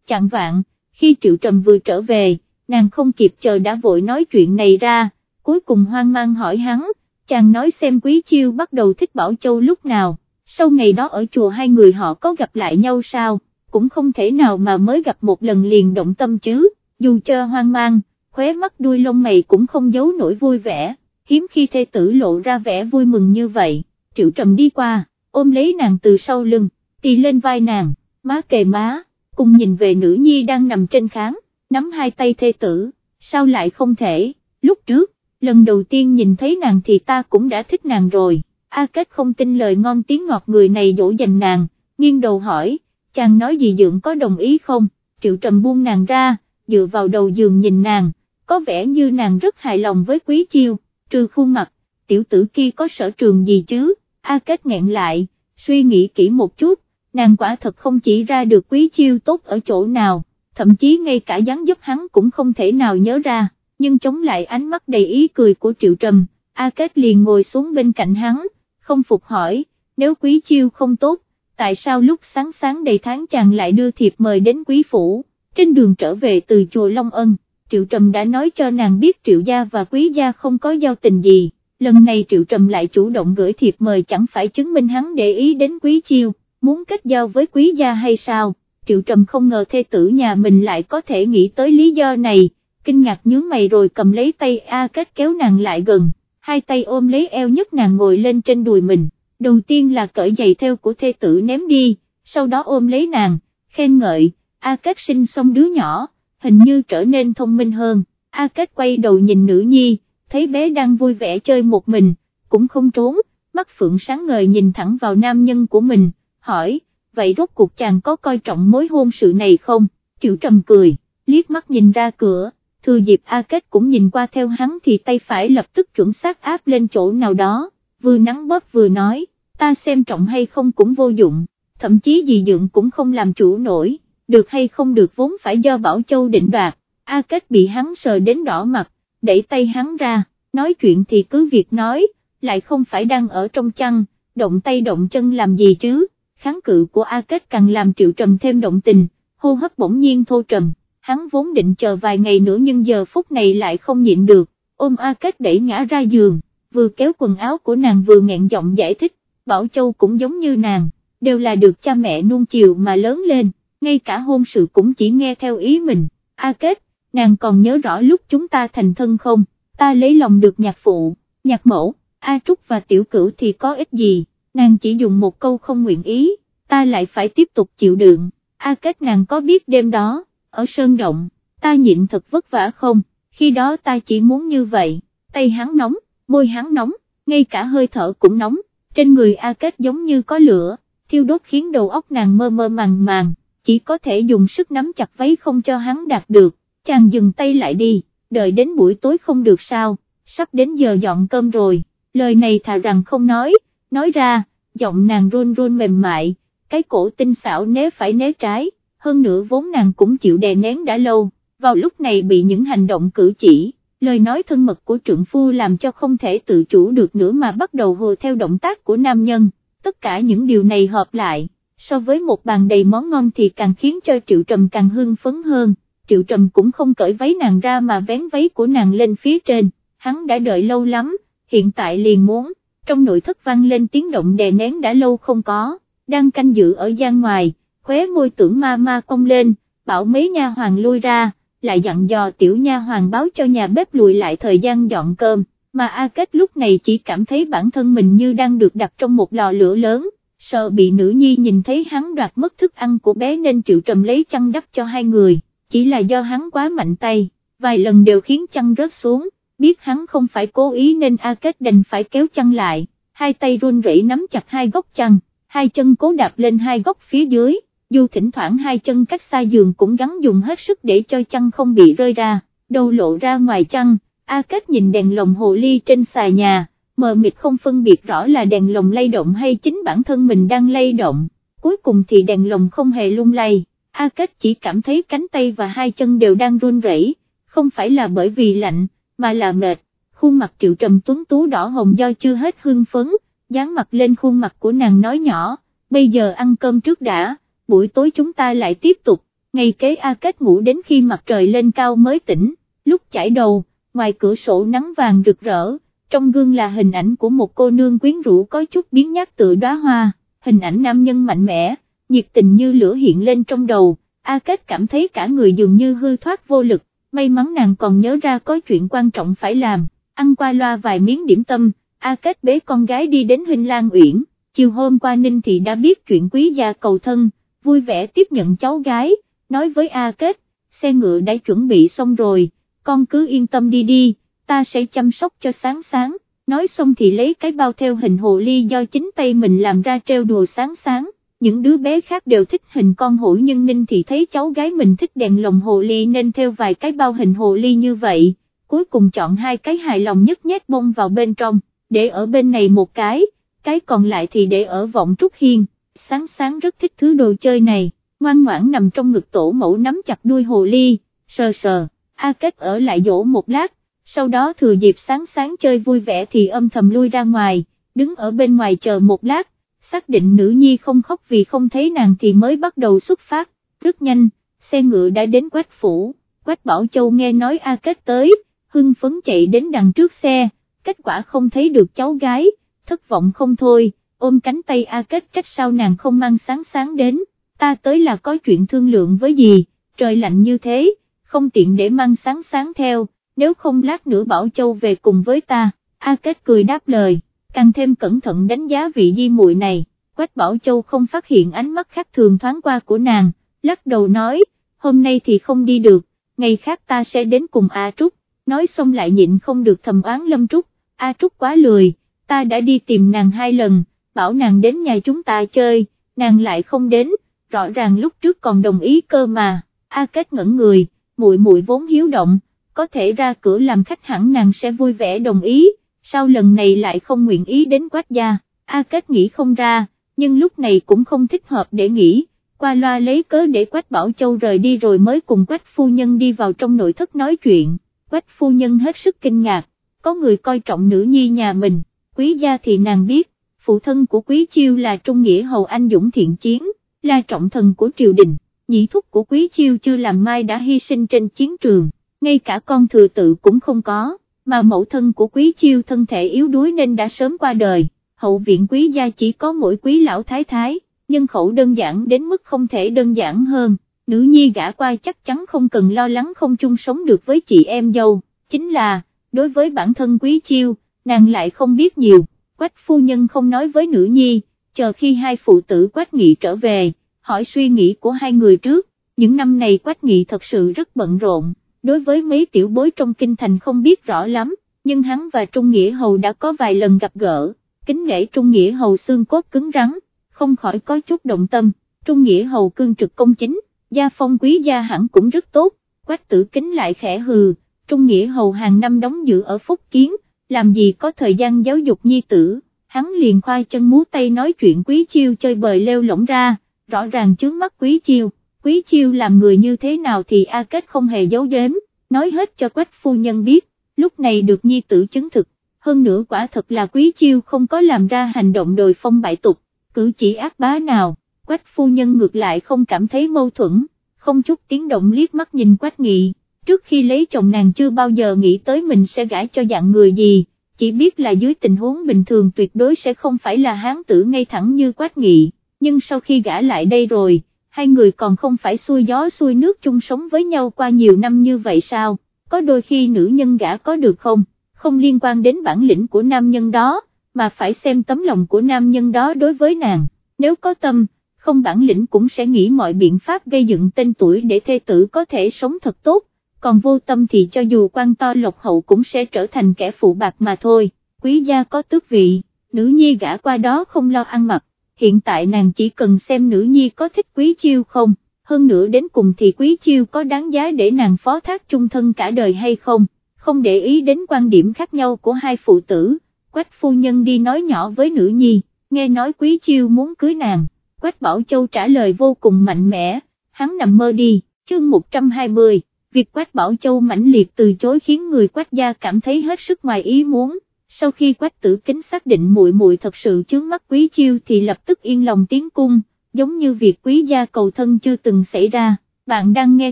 chẳng vạn, khi Triệu Trầm vừa trở về, nàng không kịp chờ đã vội nói chuyện này ra, cuối cùng hoang mang hỏi hắn, chàng nói xem Quý Chiêu bắt đầu thích Bảo Châu lúc nào, sau ngày đó ở chùa hai người họ có gặp lại nhau sao, cũng không thể nào mà mới gặp một lần liền động tâm chứ, dù cho hoang mang, khóe mắt đuôi lông mày cũng không giấu nổi vui vẻ. Hiếm khi thê tử lộ ra vẻ vui mừng như vậy, triệu trầm đi qua, ôm lấy nàng từ sau lưng, tì lên vai nàng, má kề má, cùng nhìn về nữ nhi đang nằm trên kháng, nắm hai tay thê tử, sao lại không thể, lúc trước, lần đầu tiên nhìn thấy nàng thì ta cũng đã thích nàng rồi, A Kết không tin lời ngon tiếng ngọt người này dỗ dành nàng, nghiêng đầu hỏi, chàng nói gì dượng có đồng ý không, triệu trầm buông nàng ra, dựa vào đầu giường nhìn nàng, có vẻ như nàng rất hài lòng với quý chiêu, trừ khuôn mặt, tiểu tử kia có sở trường gì chứ, A Kết nghẹn lại, suy nghĩ kỹ một chút, nàng quả thật không chỉ ra được quý chiêu tốt ở chỗ nào, thậm chí ngay cả dáng giúp hắn cũng không thể nào nhớ ra, nhưng chống lại ánh mắt đầy ý cười của Triệu Trầm, A Kết liền ngồi xuống bên cạnh hắn, không phục hỏi, nếu quý chiêu không tốt, tại sao lúc sáng sáng đầy tháng chàng lại đưa thiệp mời đến quý phủ, trên đường trở về từ chùa Long Ân, Triệu Trầm đã nói cho nàng biết Triệu Gia và Quý Gia không có giao tình gì, lần này Triệu Trầm lại chủ động gửi thiệp mời chẳng phải chứng minh hắn để ý đến Quý Chiêu, muốn kết giao với Quý Gia hay sao, Triệu Trầm không ngờ thê tử nhà mình lại có thể nghĩ tới lý do này, kinh ngạc nhướng mày rồi cầm lấy tay A Kết kéo nàng lại gần, hai tay ôm lấy eo nhất nàng ngồi lên trên đùi mình, đầu tiên là cởi giày theo của thê tử ném đi, sau đó ôm lấy nàng, khen ngợi, A Kết sinh xong đứa nhỏ hình như trở nên thông minh hơn, A Kết quay đầu nhìn nữ nhi, thấy bé đang vui vẻ chơi một mình, cũng không trốn, mắt phượng sáng ngời nhìn thẳng vào nam nhân của mình, hỏi, vậy rốt cuộc chàng có coi trọng mối hôn sự này không, Triệu Trầm cười, liếc mắt nhìn ra cửa, thừa dịp A Kết cũng nhìn qua theo hắn thì tay phải lập tức chuẩn xác áp lên chỗ nào đó, vừa nắng bóp vừa nói, ta xem trọng hay không cũng vô dụng, thậm chí gì dựng cũng không làm chủ nổi, được hay không được vốn phải do Bảo Châu định đoạt, A Kết bị hắn sờ đến đỏ mặt, đẩy tay hắn ra, nói chuyện thì cứ việc nói, lại không phải đang ở trong chăn, động tay động chân làm gì chứ, kháng cự của A Kết càng làm Triệu Trầm thêm động tình, hô hấp bỗng nhiên thô trầm, hắn vốn định chờ vài ngày nữa nhưng giờ phút này lại không nhịn được, ôm A Kết đẩy ngã ra giường, vừa kéo quần áo của nàng vừa nghẹn giọng giải thích, Bảo Châu cũng giống như nàng, đều là được cha mẹ nuông chiều mà lớn lên, ngay cả hôn sự cũng chỉ nghe theo ý mình, A Kết, nàng còn nhớ rõ lúc chúng ta thành thân không, ta lấy lòng được nhạc phụ, nhạc mẫu, A Trúc và Tiểu Cửu thì có ích gì, nàng chỉ dùng một câu không nguyện ý, ta lại phải tiếp tục chịu đựng, A Kết nàng có biết đêm đó, ở Sơn Động, ta nhịn thật vất vả không, khi đó ta chỉ muốn như vậy, tay hắn nóng, môi hắn nóng, ngay cả hơi thở cũng nóng, trên người A Kết giống như có lửa, thiêu đốt khiến đầu óc nàng mơ mơ màng màng, chỉ có thể dùng sức nắm chặt váy không cho hắn đạt được, chàng dừng tay lại đi, đợi đến buổi tối không được sao, sắp đến giờ dọn cơm rồi, lời này thà rằng không nói, nói ra, giọng nàng run run mềm mại, cái cổ tinh xảo né phải né trái, hơn nữa vốn nàng cũng chịu đè nén đã lâu, vào lúc này bị những hành động cử chỉ, lời nói thân mật của trượng phu làm cho không thể tự chủ được nữa mà bắt đầu hồ theo động tác của nam nhân, tất cả những điều này hợp lại, so với một bàn đầy món ngon thì càng khiến cho Triệu Trầm càng hưng phấn hơn, Triệu Trầm cũng không cởi váy nàng ra mà vén váy của nàng lên phía trên, hắn đã đợi lâu lắm, hiện tại liền muốn, trong nội thất vang lên tiếng động đè nén đã lâu không có, đang canh giữ ở gian ngoài, khóe môi tưởng ma ma cong lên, bảo mấy nha hoàng lui ra, lại dặn dò tiểu nha hoàng báo cho nhà bếp lùi lại thời gian dọn cơm, mà A Kết lúc này chỉ cảm thấy bản thân mình như đang được đặt trong một lò lửa lớn, sợ bị nữ nhi nhìn thấy hắn đoạt mất thức ăn của bé nên chịu trầm lấy chăn đắp cho hai người, chỉ là do hắn quá mạnh tay, vài lần đều khiến chăn rớt xuống, biết hắn không phải cố ý nên A Kết đành phải kéo chăn lại, hai tay run rẩy nắm chặt hai góc chăn, hai chân cố đạp lên hai góc phía dưới dù thỉnh thoảng hai chân cách xa giường cũng gắn dùng hết sức để cho chăn không bị rơi ra, đầu lộ ra ngoài chăn, A Kết nhìn đèn lồng hồ ly trên xà nhà, mờ mịt không phân biệt rõ là đèn lồng lay động hay chính bản thân mình đang lay động, cuối cùng thì đèn lồng không hề lung lay, A Kết chỉ cảm thấy cánh tay và hai chân đều đang run rẩy, không phải là bởi vì lạnh, mà là mệt, khuôn mặt triệu trầm tuấn tú đỏ hồng do chưa hết hương phấn, dán mặt lên khuôn mặt của nàng nói nhỏ, bây giờ ăn cơm trước đã buổi tối chúng ta lại tiếp tục, ngày kế A Kết ngủ đến khi mặt trời lên cao mới tỉnh, lúc chảy đầu, ngoài cửa sổ nắng vàng rực rỡ, trong gương là hình ảnh của một cô nương quyến rũ có chút biến nhát tự đóa hoa, hình ảnh nam nhân mạnh mẽ, nhiệt tình như lửa hiện lên trong đầu, A Kết cảm thấy cả người dường như hư thoát vô lực, may mắn nàng còn nhớ ra có chuyện quan trọng phải làm, ăn qua loa vài miếng điểm tâm, A Kết bế con gái đi đến Huynh Lan Uyển, chiều hôm qua Ninh Thị đã biết chuyện quý gia cầu thân, vui vẻ tiếp nhận cháu gái, nói với A Kết, xe ngựa đã chuẩn bị xong rồi, con cứ yên tâm đi đi, ta sẽ chăm sóc cho sáng sáng, nói xong thì lấy cái bao theo hình hồ ly do chính tay mình làm ra treo đùa sáng sáng, những đứa bé khác đều thích hình con hổ nhưng Ninh thì thấy cháu gái mình thích đèn lồng hồ ly nên theo vài cái bao hình hồ ly như vậy, cuối cùng chọn hai cái hài lòng nhất nhét bông vào bên trong, để ở bên này một cái, cái còn lại thì để ở vọng trúc hiên sáng sáng rất thích thứ đồ chơi này, ngoan ngoãn nằm trong ngực tổ mẫu nắm chặt đuôi hồ ly, sờ sờ, A Kết ở lại dỗ một lát, sau đó thừa dịp sáng sáng chơi vui vẻ thì âm thầm lui ra ngoài, đứng ở bên ngoài chờ một lát, xác định nữ nhi không khóc vì không thấy nàng thì mới bắt đầu xuất phát, rất nhanh, xe ngựa đã đến Quách Phủ, Quách Bảo Châu nghe nói A Kết tới, hưng phấn chạy đến đằng trước xe, kết quả không thấy được cháu gái, thất vọng không thôi ôm cánh tay A Kết trách sao nàng không mang sáng sáng đến, ta tới là có chuyện thương lượng với gì, trời lạnh như thế, không tiện để mang sáng sáng theo, nếu không lát nữa Bảo Châu về cùng với ta, A Kết cười đáp lời, càng thêm cẩn thận đánh giá vị di muội này, Quách Bảo Châu không phát hiện ánh mắt khác thường thoáng qua của nàng, lắc đầu nói, hôm nay thì không đi được, ngày khác ta sẽ đến cùng A Trúc, nói xong lại nhịn không được thầm oán Lâm Trúc, A Trúc quá lười, ta đã đi tìm nàng hai lần, bảo nàng đến nhà chúng ta chơi, nàng lại không đến, rõ ràng lúc trước còn đồng ý cơ mà, A Kết ngẩn người, muội muội vốn hiếu động, có thể ra cửa làm khách hẳn nàng sẽ vui vẻ đồng ý, sao lần này lại không nguyện ý đến quách gia, A Kết nghĩ không ra, nhưng lúc này cũng không thích hợp để nghĩ, qua loa lấy cớ để Quách Bảo Châu rời đi rồi mới cùng Quách Phu Nhân đi vào trong nội thất nói chuyện, Quách Phu Nhân hết sức kinh ngạc, có người coi trọng nữ nhi nhà mình, quý gia thì nàng biết, phụ thân của quý chiêu là Trung Nghĩa Hầu Anh Dũng Thiện Chiến, là trọng thần của triều đình, nhị thúc của quý chiêu chưa làm mai đã hy sinh trên chiến trường, ngay cả con thừa tự cũng không có, mà mẫu thân của quý chiêu thân thể yếu đuối nên đã sớm qua đời, hậu viện quý gia chỉ có mỗi quý lão thái thái, nhân khẩu đơn giản đến mức không thể đơn giản hơn, nữ nhi gả qua chắc chắn không cần lo lắng không chung sống được với chị em dâu, chính là, đối với bản thân quý chiêu, nàng lại không biết nhiều, quách phu nhân không nói với nữ nhi, chờ khi hai phụ tử quách nghị trở về, hỏi suy nghĩ của hai người trước, những năm này quách nghị thật sự rất bận rộn, đối với mấy tiểu bối trong kinh thành không biết rõ lắm, nhưng hắn và Trung Nghĩa Hầu đã có vài lần gặp gỡ, kính nể Trung Nghĩa Hầu xương cốt cứng rắn, không khỏi có chút động tâm, Trung Nghĩa Hầu cương trực công chính, gia phong quý gia hẳn cũng rất tốt, quách tử kính lại khẽ hừ, Trung Nghĩa Hầu hàng năm đóng giữ ở Phúc Kiến, làm gì có thời gian giáo dục nhi tử, hắn liền khoai chân múa tay nói chuyện quý chiêu chơi bời leo lỏng ra, rõ ràng chướng mắt quý chiêu, quý chiêu làm người như thế nào thì A Kết không hề giấu giếm, nói hết cho quách phu nhân biết, lúc này được nhi tử chứng thực, hơn nữa quả thật là quý chiêu không có làm ra hành động đồi phong bại tục, cử chỉ ác bá nào, quách phu nhân ngược lại không cảm thấy mâu thuẫn, không chút tiếng động liếc mắt nhìn quách nghị, trước khi lấy chồng nàng chưa bao giờ nghĩ tới mình sẽ gãi cho dạng người gì, chỉ biết là dưới tình huống bình thường tuyệt đối sẽ không phải là hán tử ngay thẳng như quách nghị, nhưng sau khi gã lại đây rồi, hai người còn không phải xuôi gió xuôi nước chung sống với nhau qua nhiều năm như vậy sao, có đôi khi nữ nhân gã có được không, không liên quan đến bản lĩnh của nam nhân đó mà phải xem tấm lòng của nam nhân đó đối với nàng, nếu có tâm, không bản lĩnh cũng sẽ nghĩ mọi biện pháp gây dựng tên tuổi để thê tử có thể sống thật tốt, còn vô tâm thì cho dù quan to lộc hậu cũng sẽ trở thành kẻ phụ bạc mà thôi, quý gia có tước vị, nữ nhi gã qua đó không lo ăn mặc, hiện tại nàng chỉ cần xem nữ nhi có thích quý chiêu không, hơn nữa đến cùng thì quý chiêu có đáng giá để nàng phó thác chung thân cả đời hay không, không để ý đến quan điểm khác nhau của hai phụ tử. Quách phu nhân đi nói nhỏ với nữ nhi, nghe nói quý chiêu muốn cưới nàng, Quách Bảo Châu trả lời vô cùng mạnh mẽ, hắn nằm mơ đi, chương 120, việc Quách Bảo Châu mãnh liệt từ chối khiến người Quách gia cảm thấy hết sức ngoài ý muốn, sau khi Quách tử kính xác định muội muội thật sự chướng mắt quý chiêu thì lập tức yên lòng tiến cung, giống như việc quý gia cầu thân chưa từng xảy ra, bạn đang nghe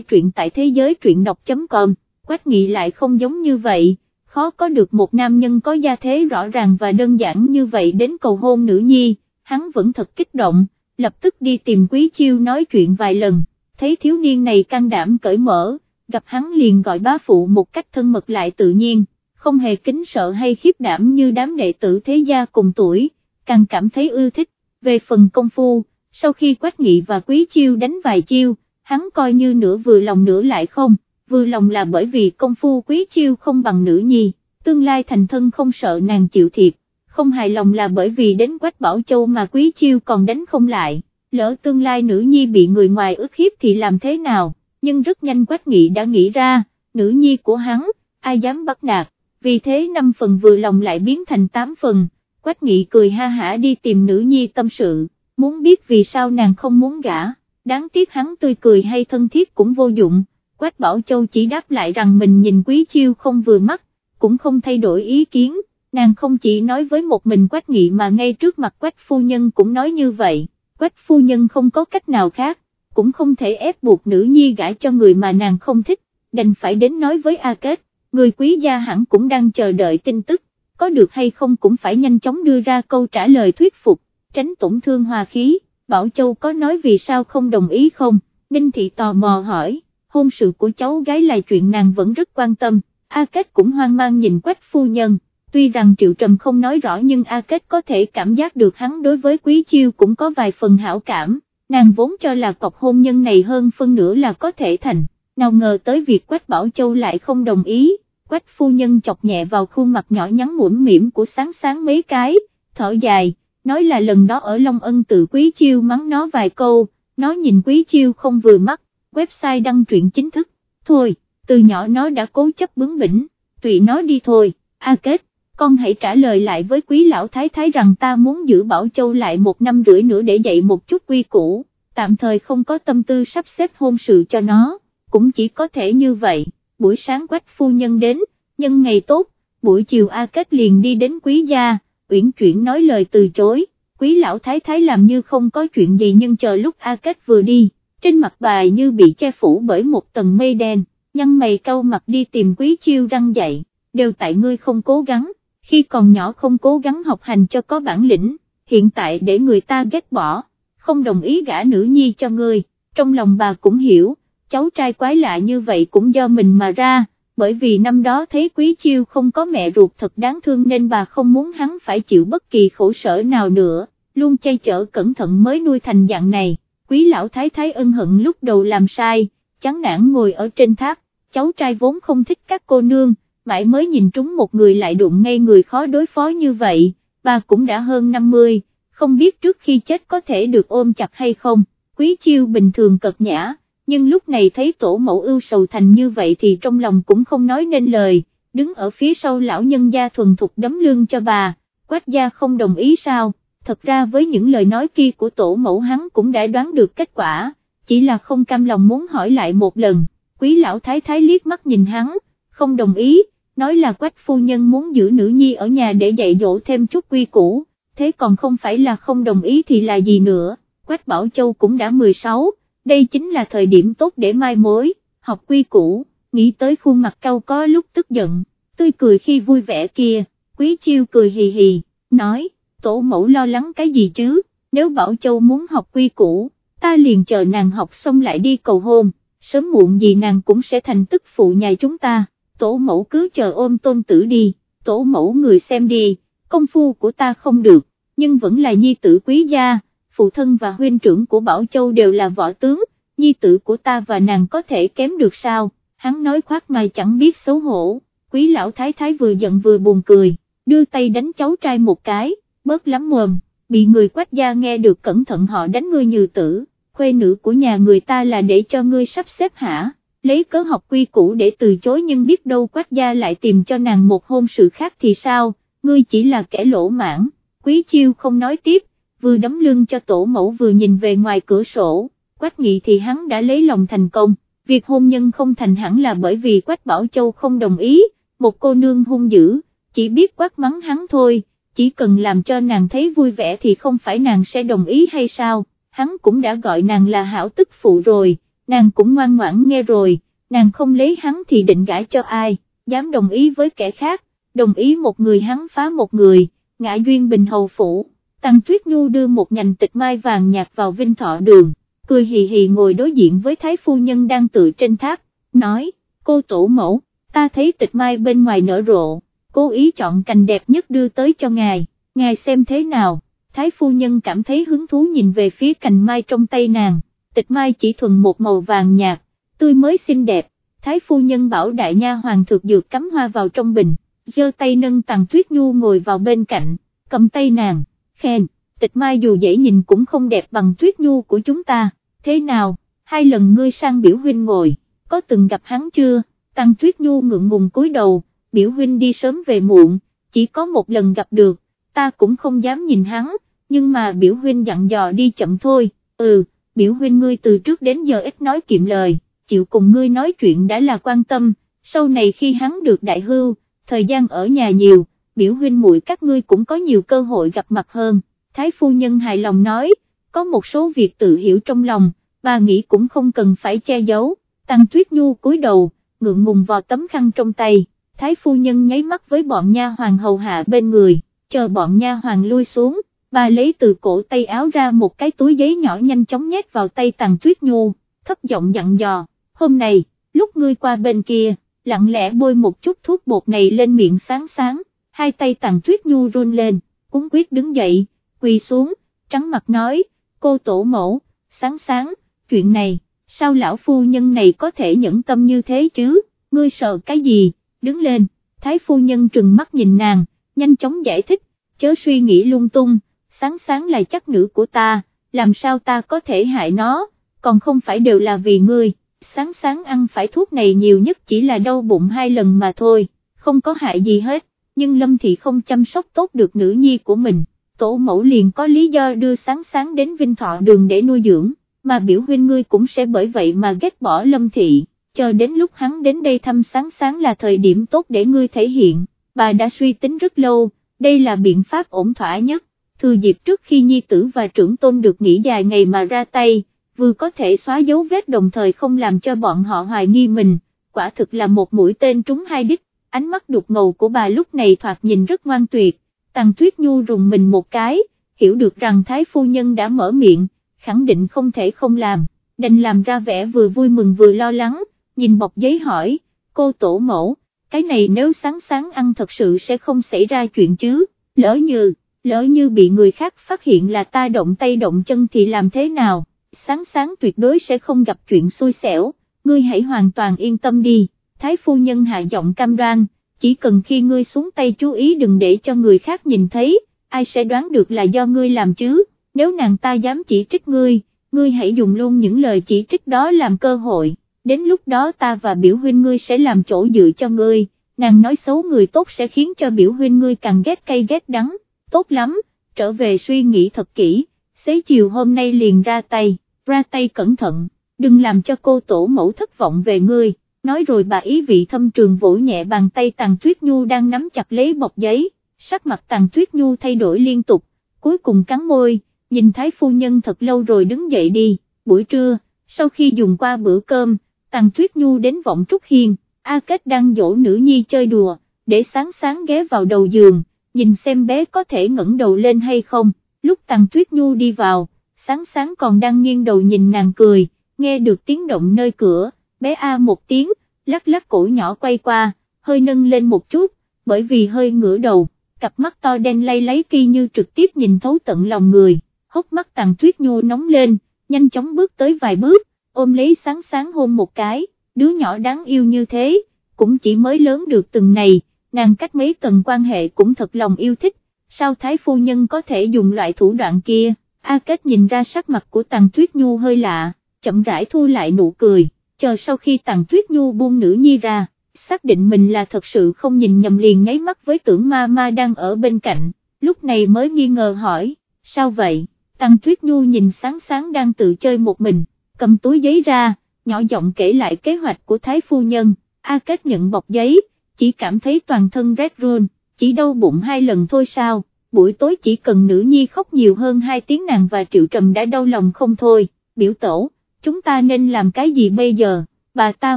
truyện tại thế giới truyện đọc.com, Quách nghị lại không giống như vậy. Khó có được một nam nhân có gia thế rõ ràng và đơn giản như vậy đến cầu hôn nữ nhi, hắn vẫn thật kích động, lập tức đi tìm Quý Chiêu nói chuyện vài lần, thấy thiếu niên này can đảm cởi mở, gặp hắn liền gọi bá phụ một cách thân mật lại tự nhiên, không hề kính sợ hay khiếp đảm như đám đệ tử thế gia cùng tuổi, càng cảm thấy ưa thích, về phần công phu, sau khi Quách Nghị và Quý Chiêu đánh vài chiêu, hắn coi như nửa vừa lòng nửa lại không vừa lòng là bởi vì công phu quý chiêu không bằng nữ nhi, tương lai thành thân không sợ nàng chịu thiệt, không hài lòng là bởi vì đến Quách Bảo Châu mà quý chiêu còn đánh không lại, lỡ tương lai nữ nhi bị người ngoài ức hiếp thì làm thế nào, nhưng rất nhanh Quách Nghị đã nghĩ ra, nữ nhi của hắn, ai dám bắt nạt, vì thế năm phần vừa lòng lại biến thành tám phần, Quách Nghị cười ha hả đi tìm nữ nhi tâm sự, muốn biết vì sao nàng không muốn gả, đáng tiếc hắn tươi cười hay thân thiết cũng vô dụng. Quách Bảo Châu chỉ đáp lại rằng mình nhìn Quý Chiêu không vừa mắt, cũng không thay đổi ý kiến, nàng không chỉ nói với một mình Quách Nghị mà ngay trước mặt Quách Phu Nhân cũng nói như vậy, Quách Phu Nhân không có cách nào khác, cũng không thể ép buộc nữ nhi gãi cho người mà nàng không thích, đành phải đến nói với A Kết, người quý gia hẳn cũng đang chờ đợi tin tức, có được hay không cũng phải nhanh chóng đưa ra câu trả lời thuyết phục, tránh tổn thương hòa khí, Bảo Châu có nói vì sao không đồng ý không, Ninh Thị tò mò hỏi hôn sự của cháu gái là chuyện nàng vẫn rất quan tâm, A Kết cũng hoang mang nhìn quách phu nhân, tuy rằng Triệu Trầm không nói rõ nhưng A Kết có thể cảm giác được hắn đối với Quý Chiêu cũng có vài phần hảo cảm, nàng vốn cho là cọc hôn nhân này hơn phân nửa là có thể thành, nào ngờ tới việc Quách Bảo Châu lại không đồng ý, Quách phu nhân chọc nhẹ vào khuôn mặt nhỏ nhắn mũm mỉm của sáng sáng mấy cái, thở dài, nói là lần đó ở Long Ân tự Quý Chiêu mắng nó vài câu, nó nhìn Quý Chiêu không vừa mắt, website đăng truyện chính thức, thôi, từ từ nhỏ nó đã cố chấp bướng bỉnh, tùy nó đi thôi, A Kết, con hãy trả lời lại với quý lão thái thái rằng ta muốn giữ Bảo Châu lại một năm rưỡi nữa để dạy một chút quy củ, tạm thời không có tâm tư sắp xếp hôn sự cho nó, cũng chỉ có thể như vậy, buổi sáng quách phu nhân đến, nhân ngày tốt, buổi chiều A Kết liền đi đến quý gia, uyển chuyển nói lời từ chối, quý lão thái thái làm như không có chuyện gì nhưng chờ lúc A Kết vừa đi, trên mặt bài như bị che phủ bởi một tầng mây đen, nhăn mày cau mặt đi tìm quý chiêu răng dậy, đều tại ngươi không cố gắng, khi còn nhỏ không cố gắng học hành cho có bản lĩnh, hiện tại để người ta ghét bỏ, không đồng ý gả nữ nhi cho ngươi, trong lòng bà cũng hiểu, cháu trai quái lạ như vậy cũng do mình mà ra bởi vì năm đó thấy Quý Chiêu không có mẹ ruột thật đáng thương nên bà không muốn hắn phải chịu bất kỳ khổ sở nào nữa, luôn chay chở cẩn thận mới nuôi thành dạng này, Quý Lão Thái Thái ân hận lúc đầu làm sai, chán nản ngồi ở trên tháp, cháu trai vốn không thích các cô nương, mãi mới nhìn trúng một người lại đụng ngay người khó đối phó như vậy, bà cũng đã hơn 50, không biết trước khi chết có thể được ôm chặt hay không, Quý Chiêu bình thường cật nhã nhưng lúc này thấy tổ mẫu ưu sầu thành như vậy thì trong lòng cũng không nói nên lời, đứng ở phía sau lão nhân gia thuần thục đấm lương cho bà, quách gia không đồng ý sao, thật ra với những lời nói kia của tổ mẫu hắn cũng đã đoán được kết quả, chỉ là không cam lòng muốn hỏi lại một lần, quý lão thái thái liếc mắt nhìn hắn, không đồng ý, nói là quách phu nhân muốn giữ nữ nhi ở nhà để dạy dỗ thêm chút quy củ, thế còn không phải là không đồng ý thì là gì nữa, quách bảo châu cũng đã 16 đây chính là thời điểm tốt để mai mối, học quy củ, nghĩ tới khuôn mặt cau có lúc tức giận, tươi cười khi vui vẻ kia, quý chiêu cười hì hì, nói, tổ mẫu lo lắng cái gì chứ, nếu Bảo Châu muốn học quy củ, ta liền chờ nàng học xong lại đi cầu hôn, sớm muộn gì nàng cũng sẽ thành tức phụ nhà chúng ta, tổ mẫu cứ chờ ôm tôn tử đi, tổ mẫu người xem đi, công phu của ta không được, nhưng vẫn là nhi tử quý gia phụ thân và huynh trưởng của Bảo Châu đều là võ tướng, nhi tử của ta và nàng có thể kém được sao, hắn nói khoác mà chẳng biết xấu hổ, quý lão thái thái vừa giận vừa buồn cười, đưa tay đánh cháu trai một cái, bớt lắm mồm, bị người quách gia nghe được cẩn thận họ đánh ngươi như tử, khuê nữ của nhà người ta là để cho ngươi sắp xếp hả, lấy cớ học quy củ để từ chối nhưng biết đâu quách gia lại tìm cho nàng một hôn sự khác thì sao, ngươi chỉ là kẻ lỗ mãn, quý chiêu không nói tiếp, vừa đấm lưng cho tổ mẫu vừa nhìn về ngoài cửa sổ, Quách Nghị thì hắn đã lấy lòng thành công, việc hôn nhân không thành hẳn là bởi vì Quách Bảo Châu không đồng ý, một cô nương hung dữ, chỉ biết quát mắng hắn thôi, chỉ cần làm cho nàng thấy vui vẻ thì không phải nàng sẽ đồng ý hay sao, hắn cũng đã gọi nàng là hảo tức phụ rồi, nàng cũng ngoan ngoãn nghe rồi, nàng không lấy hắn thì định gãi cho ai, dám đồng ý với kẻ khác, đồng ý một người hắn phá một người, ngã duyên bình hầu phủ. Tăng Tuyết Nhu đưa một nhành tịch mai vàng nhạt vào vinh thọ đường, cười hì hì ngồi đối diện với Thái Phu Nhân đang tự trên tháp, nói, cô tổ mẫu, ta thấy tịch mai bên ngoài nở rộ, cố ý chọn cành đẹp nhất đưa tới cho ngài, ngài xem thế nào, Thái Phu Nhân cảm thấy hứng thú nhìn về phía cành mai trong tay nàng, tịch mai chỉ thuần một màu vàng nhạt, tươi mới xinh đẹp, Thái Phu Nhân bảo đại nha hoàng thực dược cắm hoa vào trong bình, giơ tay nâng tàng tuyết nhu ngồi vào bên cạnh, cầm tay nàng khen, tịch mai dù dễ nhìn cũng không đẹp bằng tuyết nhu của chúng ta, thế nào, hai lần ngươi sang biểu huynh ngồi, có từng gặp hắn chưa, tăng tuyết nhu ngượng ngùng cúi đầu, biểu huynh đi sớm về muộn, chỉ có một lần gặp được, ta cũng không dám nhìn hắn, nhưng mà biểu huynh dặn dò đi chậm thôi, ừ, biểu huynh ngươi từ trước đến giờ ít nói kiệm lời, chịu cùng ngươi nói chuyện đã là quan tâm, sau này khi hắn được đại hưu, thời gian ở nhà nhiều, biểu huynh muội các ngươi cũng có nhiều cơ hội gặp mặt hơn, Thái phu nhân hài lòng nói, có một số việc tự hiểu trong lòng, bà nghĩ cũng không cần phải che giấu, tăng tuyết nhu cúi đầu, ngượng ngùng vào tấm khăn trong tay, Thái phu nhân nháy mắt với bọn nha hoàng hầu hạ bên người, chờ bọn nha hoàng lui xuống, bà lấy từ cổ tay áo ra một cái túi giấy nhỏ nhanh chóng nhét vào tay tàng tuyết nhu, thấp giọng dặn dò, hôm nay, lúc ngươi qua bên kia, lặng lẽ bôi một chút thuốc bột này lên miệng sáng sáng, hai tay tàng tuyết nhu run lên, cúng quyết đứng dậy, quỳ xuống, trắng mặt nói, cô tổ mẫu, sáng sáng, chuyện này, sao lão phu nhân này có thể nhẫn tâm như thế chứ, ngươi sợ cái gì, đứng lên, thái phu nhân trừng mắt nhìn nàng, nhanh chóng giải thích, chớ suy nghĩ lung tung, sáng sáng là chắc nữ của ta, làm sao ta có thể hại nó, còn không phải đều là vì ngươi, sáng sáng ăn phải thuốc này nhiều nhất chỉ là đau bụng hai lần mà thôi, không có hại gì hết, nhưng Lâm Thị không chăm sóc tốt được nữ nhi của mình, tổ mẫu liền có lý do đưa sáng sáng đến Vinh Thọ đường để nuôi dưỡng, mà biểu huynh ngươi cũng sẽ bởi vậy mà ghét bỏ Lâm Thị, chờ đến lúc hắn đến đây thăm sáng sáng là thời điểm tốt để ngươi thể hiện, bà đã suy tính rất lâu, đây là biện pháp ổn thỏa nhất, thừa dịp trước khi nhi tử và trưởng tôn được nghỉ dài ngày mà ra tay vừa có thể xóa dấu vết đồng thời không làm cho bọn họ hoài nghi mình, quả thực là một mũi tên trúng hai đích, ánh mắt đục ngầu của bà lúc này thoạt nhìn rất ngoan tuyệt, Tằng Tuyết Nhu rùng mình một cái, hiểu được rằng Thái Phu Nhân đã mở miệng, khẳng định không thể không làm, đành làm ra vẻ vừa vui mừng vừa lo lắng, nhìn bọc giấy hỏi, cô tổ mẫu, cái này nếu sáng sáng ăn thật sự sẽ không xảy ra chuyện chứ, lỡ như, lỡ như bị người khác phát hiện là ta động tay động chân thì làm thế nào? sáng sáng tuyệt đối sẽ không gặp chuyện xui xẻo, ngươi hãy hoàn toàn yên tâm đi, thái phu nhân hạ giọng cam đoan, chỉ cần khi ngươi xuống tay chú ý đừng để cho người khác nhìn thấy, ai sẽ đoán được là do ngươi làm chứ, nếu nàng ta dám chỉ trích ngươi, ngươi hãy dùng luôn những lời chỉ trích đó làm cơ hội, đến lúc đó ta và biểu huynh ngươi sẽ làm chỗ dựa cho ngươi, nàng nói xấu người tốt sẽ khiến cho biểu huynh ngươi càng ghét cay ghét đắng, tốt lắm, trở về suy nghĩ thật kỹ, xế chiều hôm nay liền ra tay ra tay cẩn thận, đừng làm cho cô tổ mẫu thất vọng về ngươi, nói rồi bà ý vị thâm trường vỗ nhẹ bàn tay tàng tuyết nhu đang nắm chặt lấy bọc giấy, sắc mặt tàng tuyết nhu thay đổi liên tục, cuối cùng cắn môi, nhìn thái phu nhân thật lâu rồi đứng dậy đi, buổi trưa, sau khi dùng qua bữa cơm, tàng tuyết nhu đến vọng trúc hiên, A Kết đang dỗ nữ nhi chơi đùa, để sáng sáng ghé vào đầu giường, nhìn xem bé có thể ngẩng đầu lên hay không, lúc Tằng tuyết nhu đi vào, sáng sáng còn đang nghiêng đầu nhìn nàng cười, nghe được tiếng động nơi cửa, bé A một tiếng, lắc lắc cổ nhỏ quay qua, hơi nâng lên một chút, bởi vì hơi ngửa đầu, cặp mắt to đen lay lấy kỳ như trực tiếp nhìn thấu tận lòng người, hốc mắt Tằng tuyết Nhu nóng lên, nhanh chóng bước tới vài bước, ôm lấy sáng sáng hôn một cái, đứa nhỏ đáng yêu như thế, cũng chỉ mới lớn được từng này, nàng cách mấy tầng quan hệ cũng thật lòng yêu thích, sao thái phu nhân có thể dùng loại thủ đoạn kia. A Kết nhìn ra sắc mặt của tàng Tuyết Nhu hơi lạ, chậm rãi thu lại nụ cười, chờ sau khi tàng Tuyết Nhu buông nữ nhi ra, xác định mình là thật sự không nhìn nhầm liền nháy mắt với tưởng ma ma đang ở bên cạnh, lúc này mới nghi ngờ hỏi, sao vậy, tàng Tuyết Nhu nhìn sáng sáng đang tự chơi một mình, cầm túi giấy ra, nhỏ giọng kể lại kế hoạch của Thái Phu Nhân, A Kết nhận bọc giấy, chỉ cảm thấy toàn thân rét run, chỉ đau bụng hai lần thôi sao buổi tối chỉ cần nữ nhi khóc nhiều hơn hai tiếng nàng và triệu trầm đã đau lòng không thôi, biểu tổ, chúng ta nên làm cái gì bây giờ, bà ta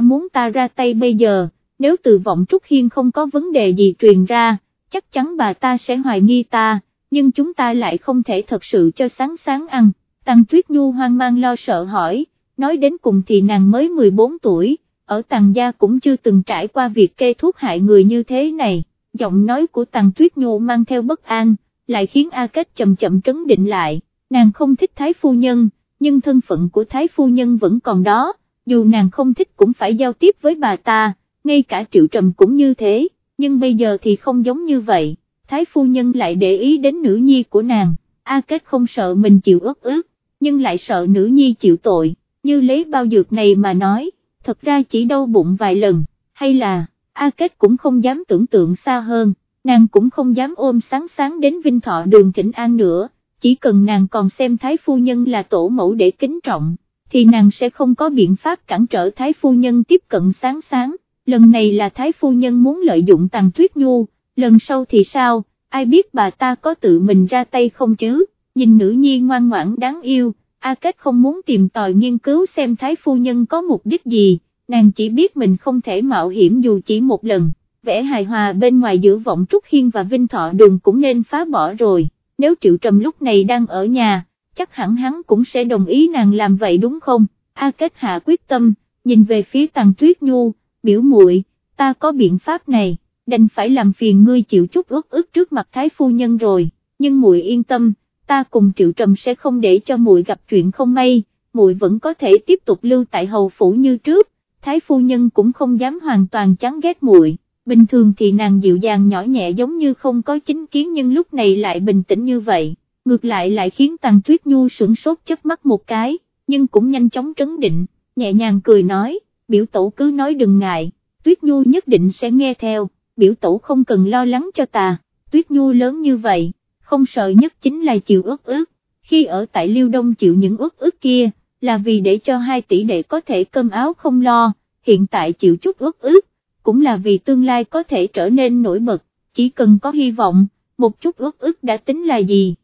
muốn ta ra tay bây giờ, nếu từ vọng Trúc Hiên không có vấn đề gì truyền ra, chắc chắn bà ta sẽ hoài nghi ta, nhưng chúng ta lại không thể thật sự cho sáng sáng ăn, Tăng Tuyết Nhu hoang mang lo sợ hỏi, nói đến cùng thì nàng mới 14 tuổi, ở Tàng Gia cũng chưa từng trải qua việc kê thuốc hại người như thế này, giọng nói của Tàng Tuyết Nhu mang theo bất an lại khiến A Kết chậm chậm trấn định lại, nàng không thích Thái Phu Nhân, nhưng thân phận của Thái Phu Nhân vẫn còn đó, dù nàng không thích cũng phải giao tiếp với bà ta, ngay cả Triệu Trầm cũng như thế, nhưng bây giờ thì không giống như vậy, Thái Phu Nhân lại để ý đến nữ nhi của nàng, A Kết không sợ mình chịu ướt ướt, nhưng lại sợ nữ nhi chịu tội, như lấy bao dược này mà nói, thật ra chỉ đau bụng vài lần, hay là, A Kết cũng không dám tưởng tượng xa hơn nàng cũng không dám ôm sáng sáng đến Vinh Thọ đường Thịnh An nữa, chỉ cần nàng còn xem Thái Phu Nhân là tổ mẫu để kính trọng, thì nàng sẽ không có biện pháp cản trở Thái Phu Nhân tiếp cận sáng sáng, lần này là Thái Phu Nhân muốn lợi dụng tàng tuyết nhu, lần sau thì sao, ai biết bà ta có tự mình ra tay không chứ, nhìn nữ nhi ngoan ngoãn đáng yêu, A Kết không muốn tìm tòi nghiên cứu xem Thái Phu Nhân có mục đích gì, nàng chỉ biết mình không thể mạo hiểm dù chỉ một lần vẻ hài hòa bên ngoài giữa vọng Trúc Hiên và Vinh Thọ đường cũng nên phá bỏ rồi, nếu Triệu Trầm lúc này đang ở nhà, chắc hẳn hắn cũng sẽ đồng ý nàng làm vậy đúng không, A Kết Hạ quyết tâm, nhìn về phía Tàng Tuyết Nhu, biểu muội, ta có biện pháp này, đành phải làm phiền ngươi chịu chút ước ức trước mặt Thái Phu Nhân rồi, nhưng muội yên tâm, ta cùng Triệu Trầm sẽ không để cho muội gặp chuyện không may, muội vẫn có thể tiếp tục lưu tại hầu phủ như trước, Thái Phu Nhân cũng không dám hoàn toàn chán ghét muội. Bình thường thì nàng dịu dàng nhỏ nhẹ giống như không có chính kiến nhưng lúc này lại bình tĩnh như vậy, ngược lại lại khiến Tàng Tuyết Nhu sửng sốt chớp mắt một cái, nhưng cũng nhanh chóng trấn định, nhẹ nhàng cười nói, biểu tổ cứ nói đừng ngại, Tuyết Nhu nhất định sẽ nghe theo, biểu tổ không cần lo lắng cho ta, Tuyết Nhu lớn như vậy, không sợ nhất chính là chịu ước ước, khi ở tại Liêu Đông chịu những ước ước kia, là vì để cho hai tỷ đệ có thể cơm áo không lo, hiện tại chịu chút ước ước, cũng là vì tương lai có thể trở nên nổi bật, chỉ cần có hy vọng, một chút ước ước đã tính là gì.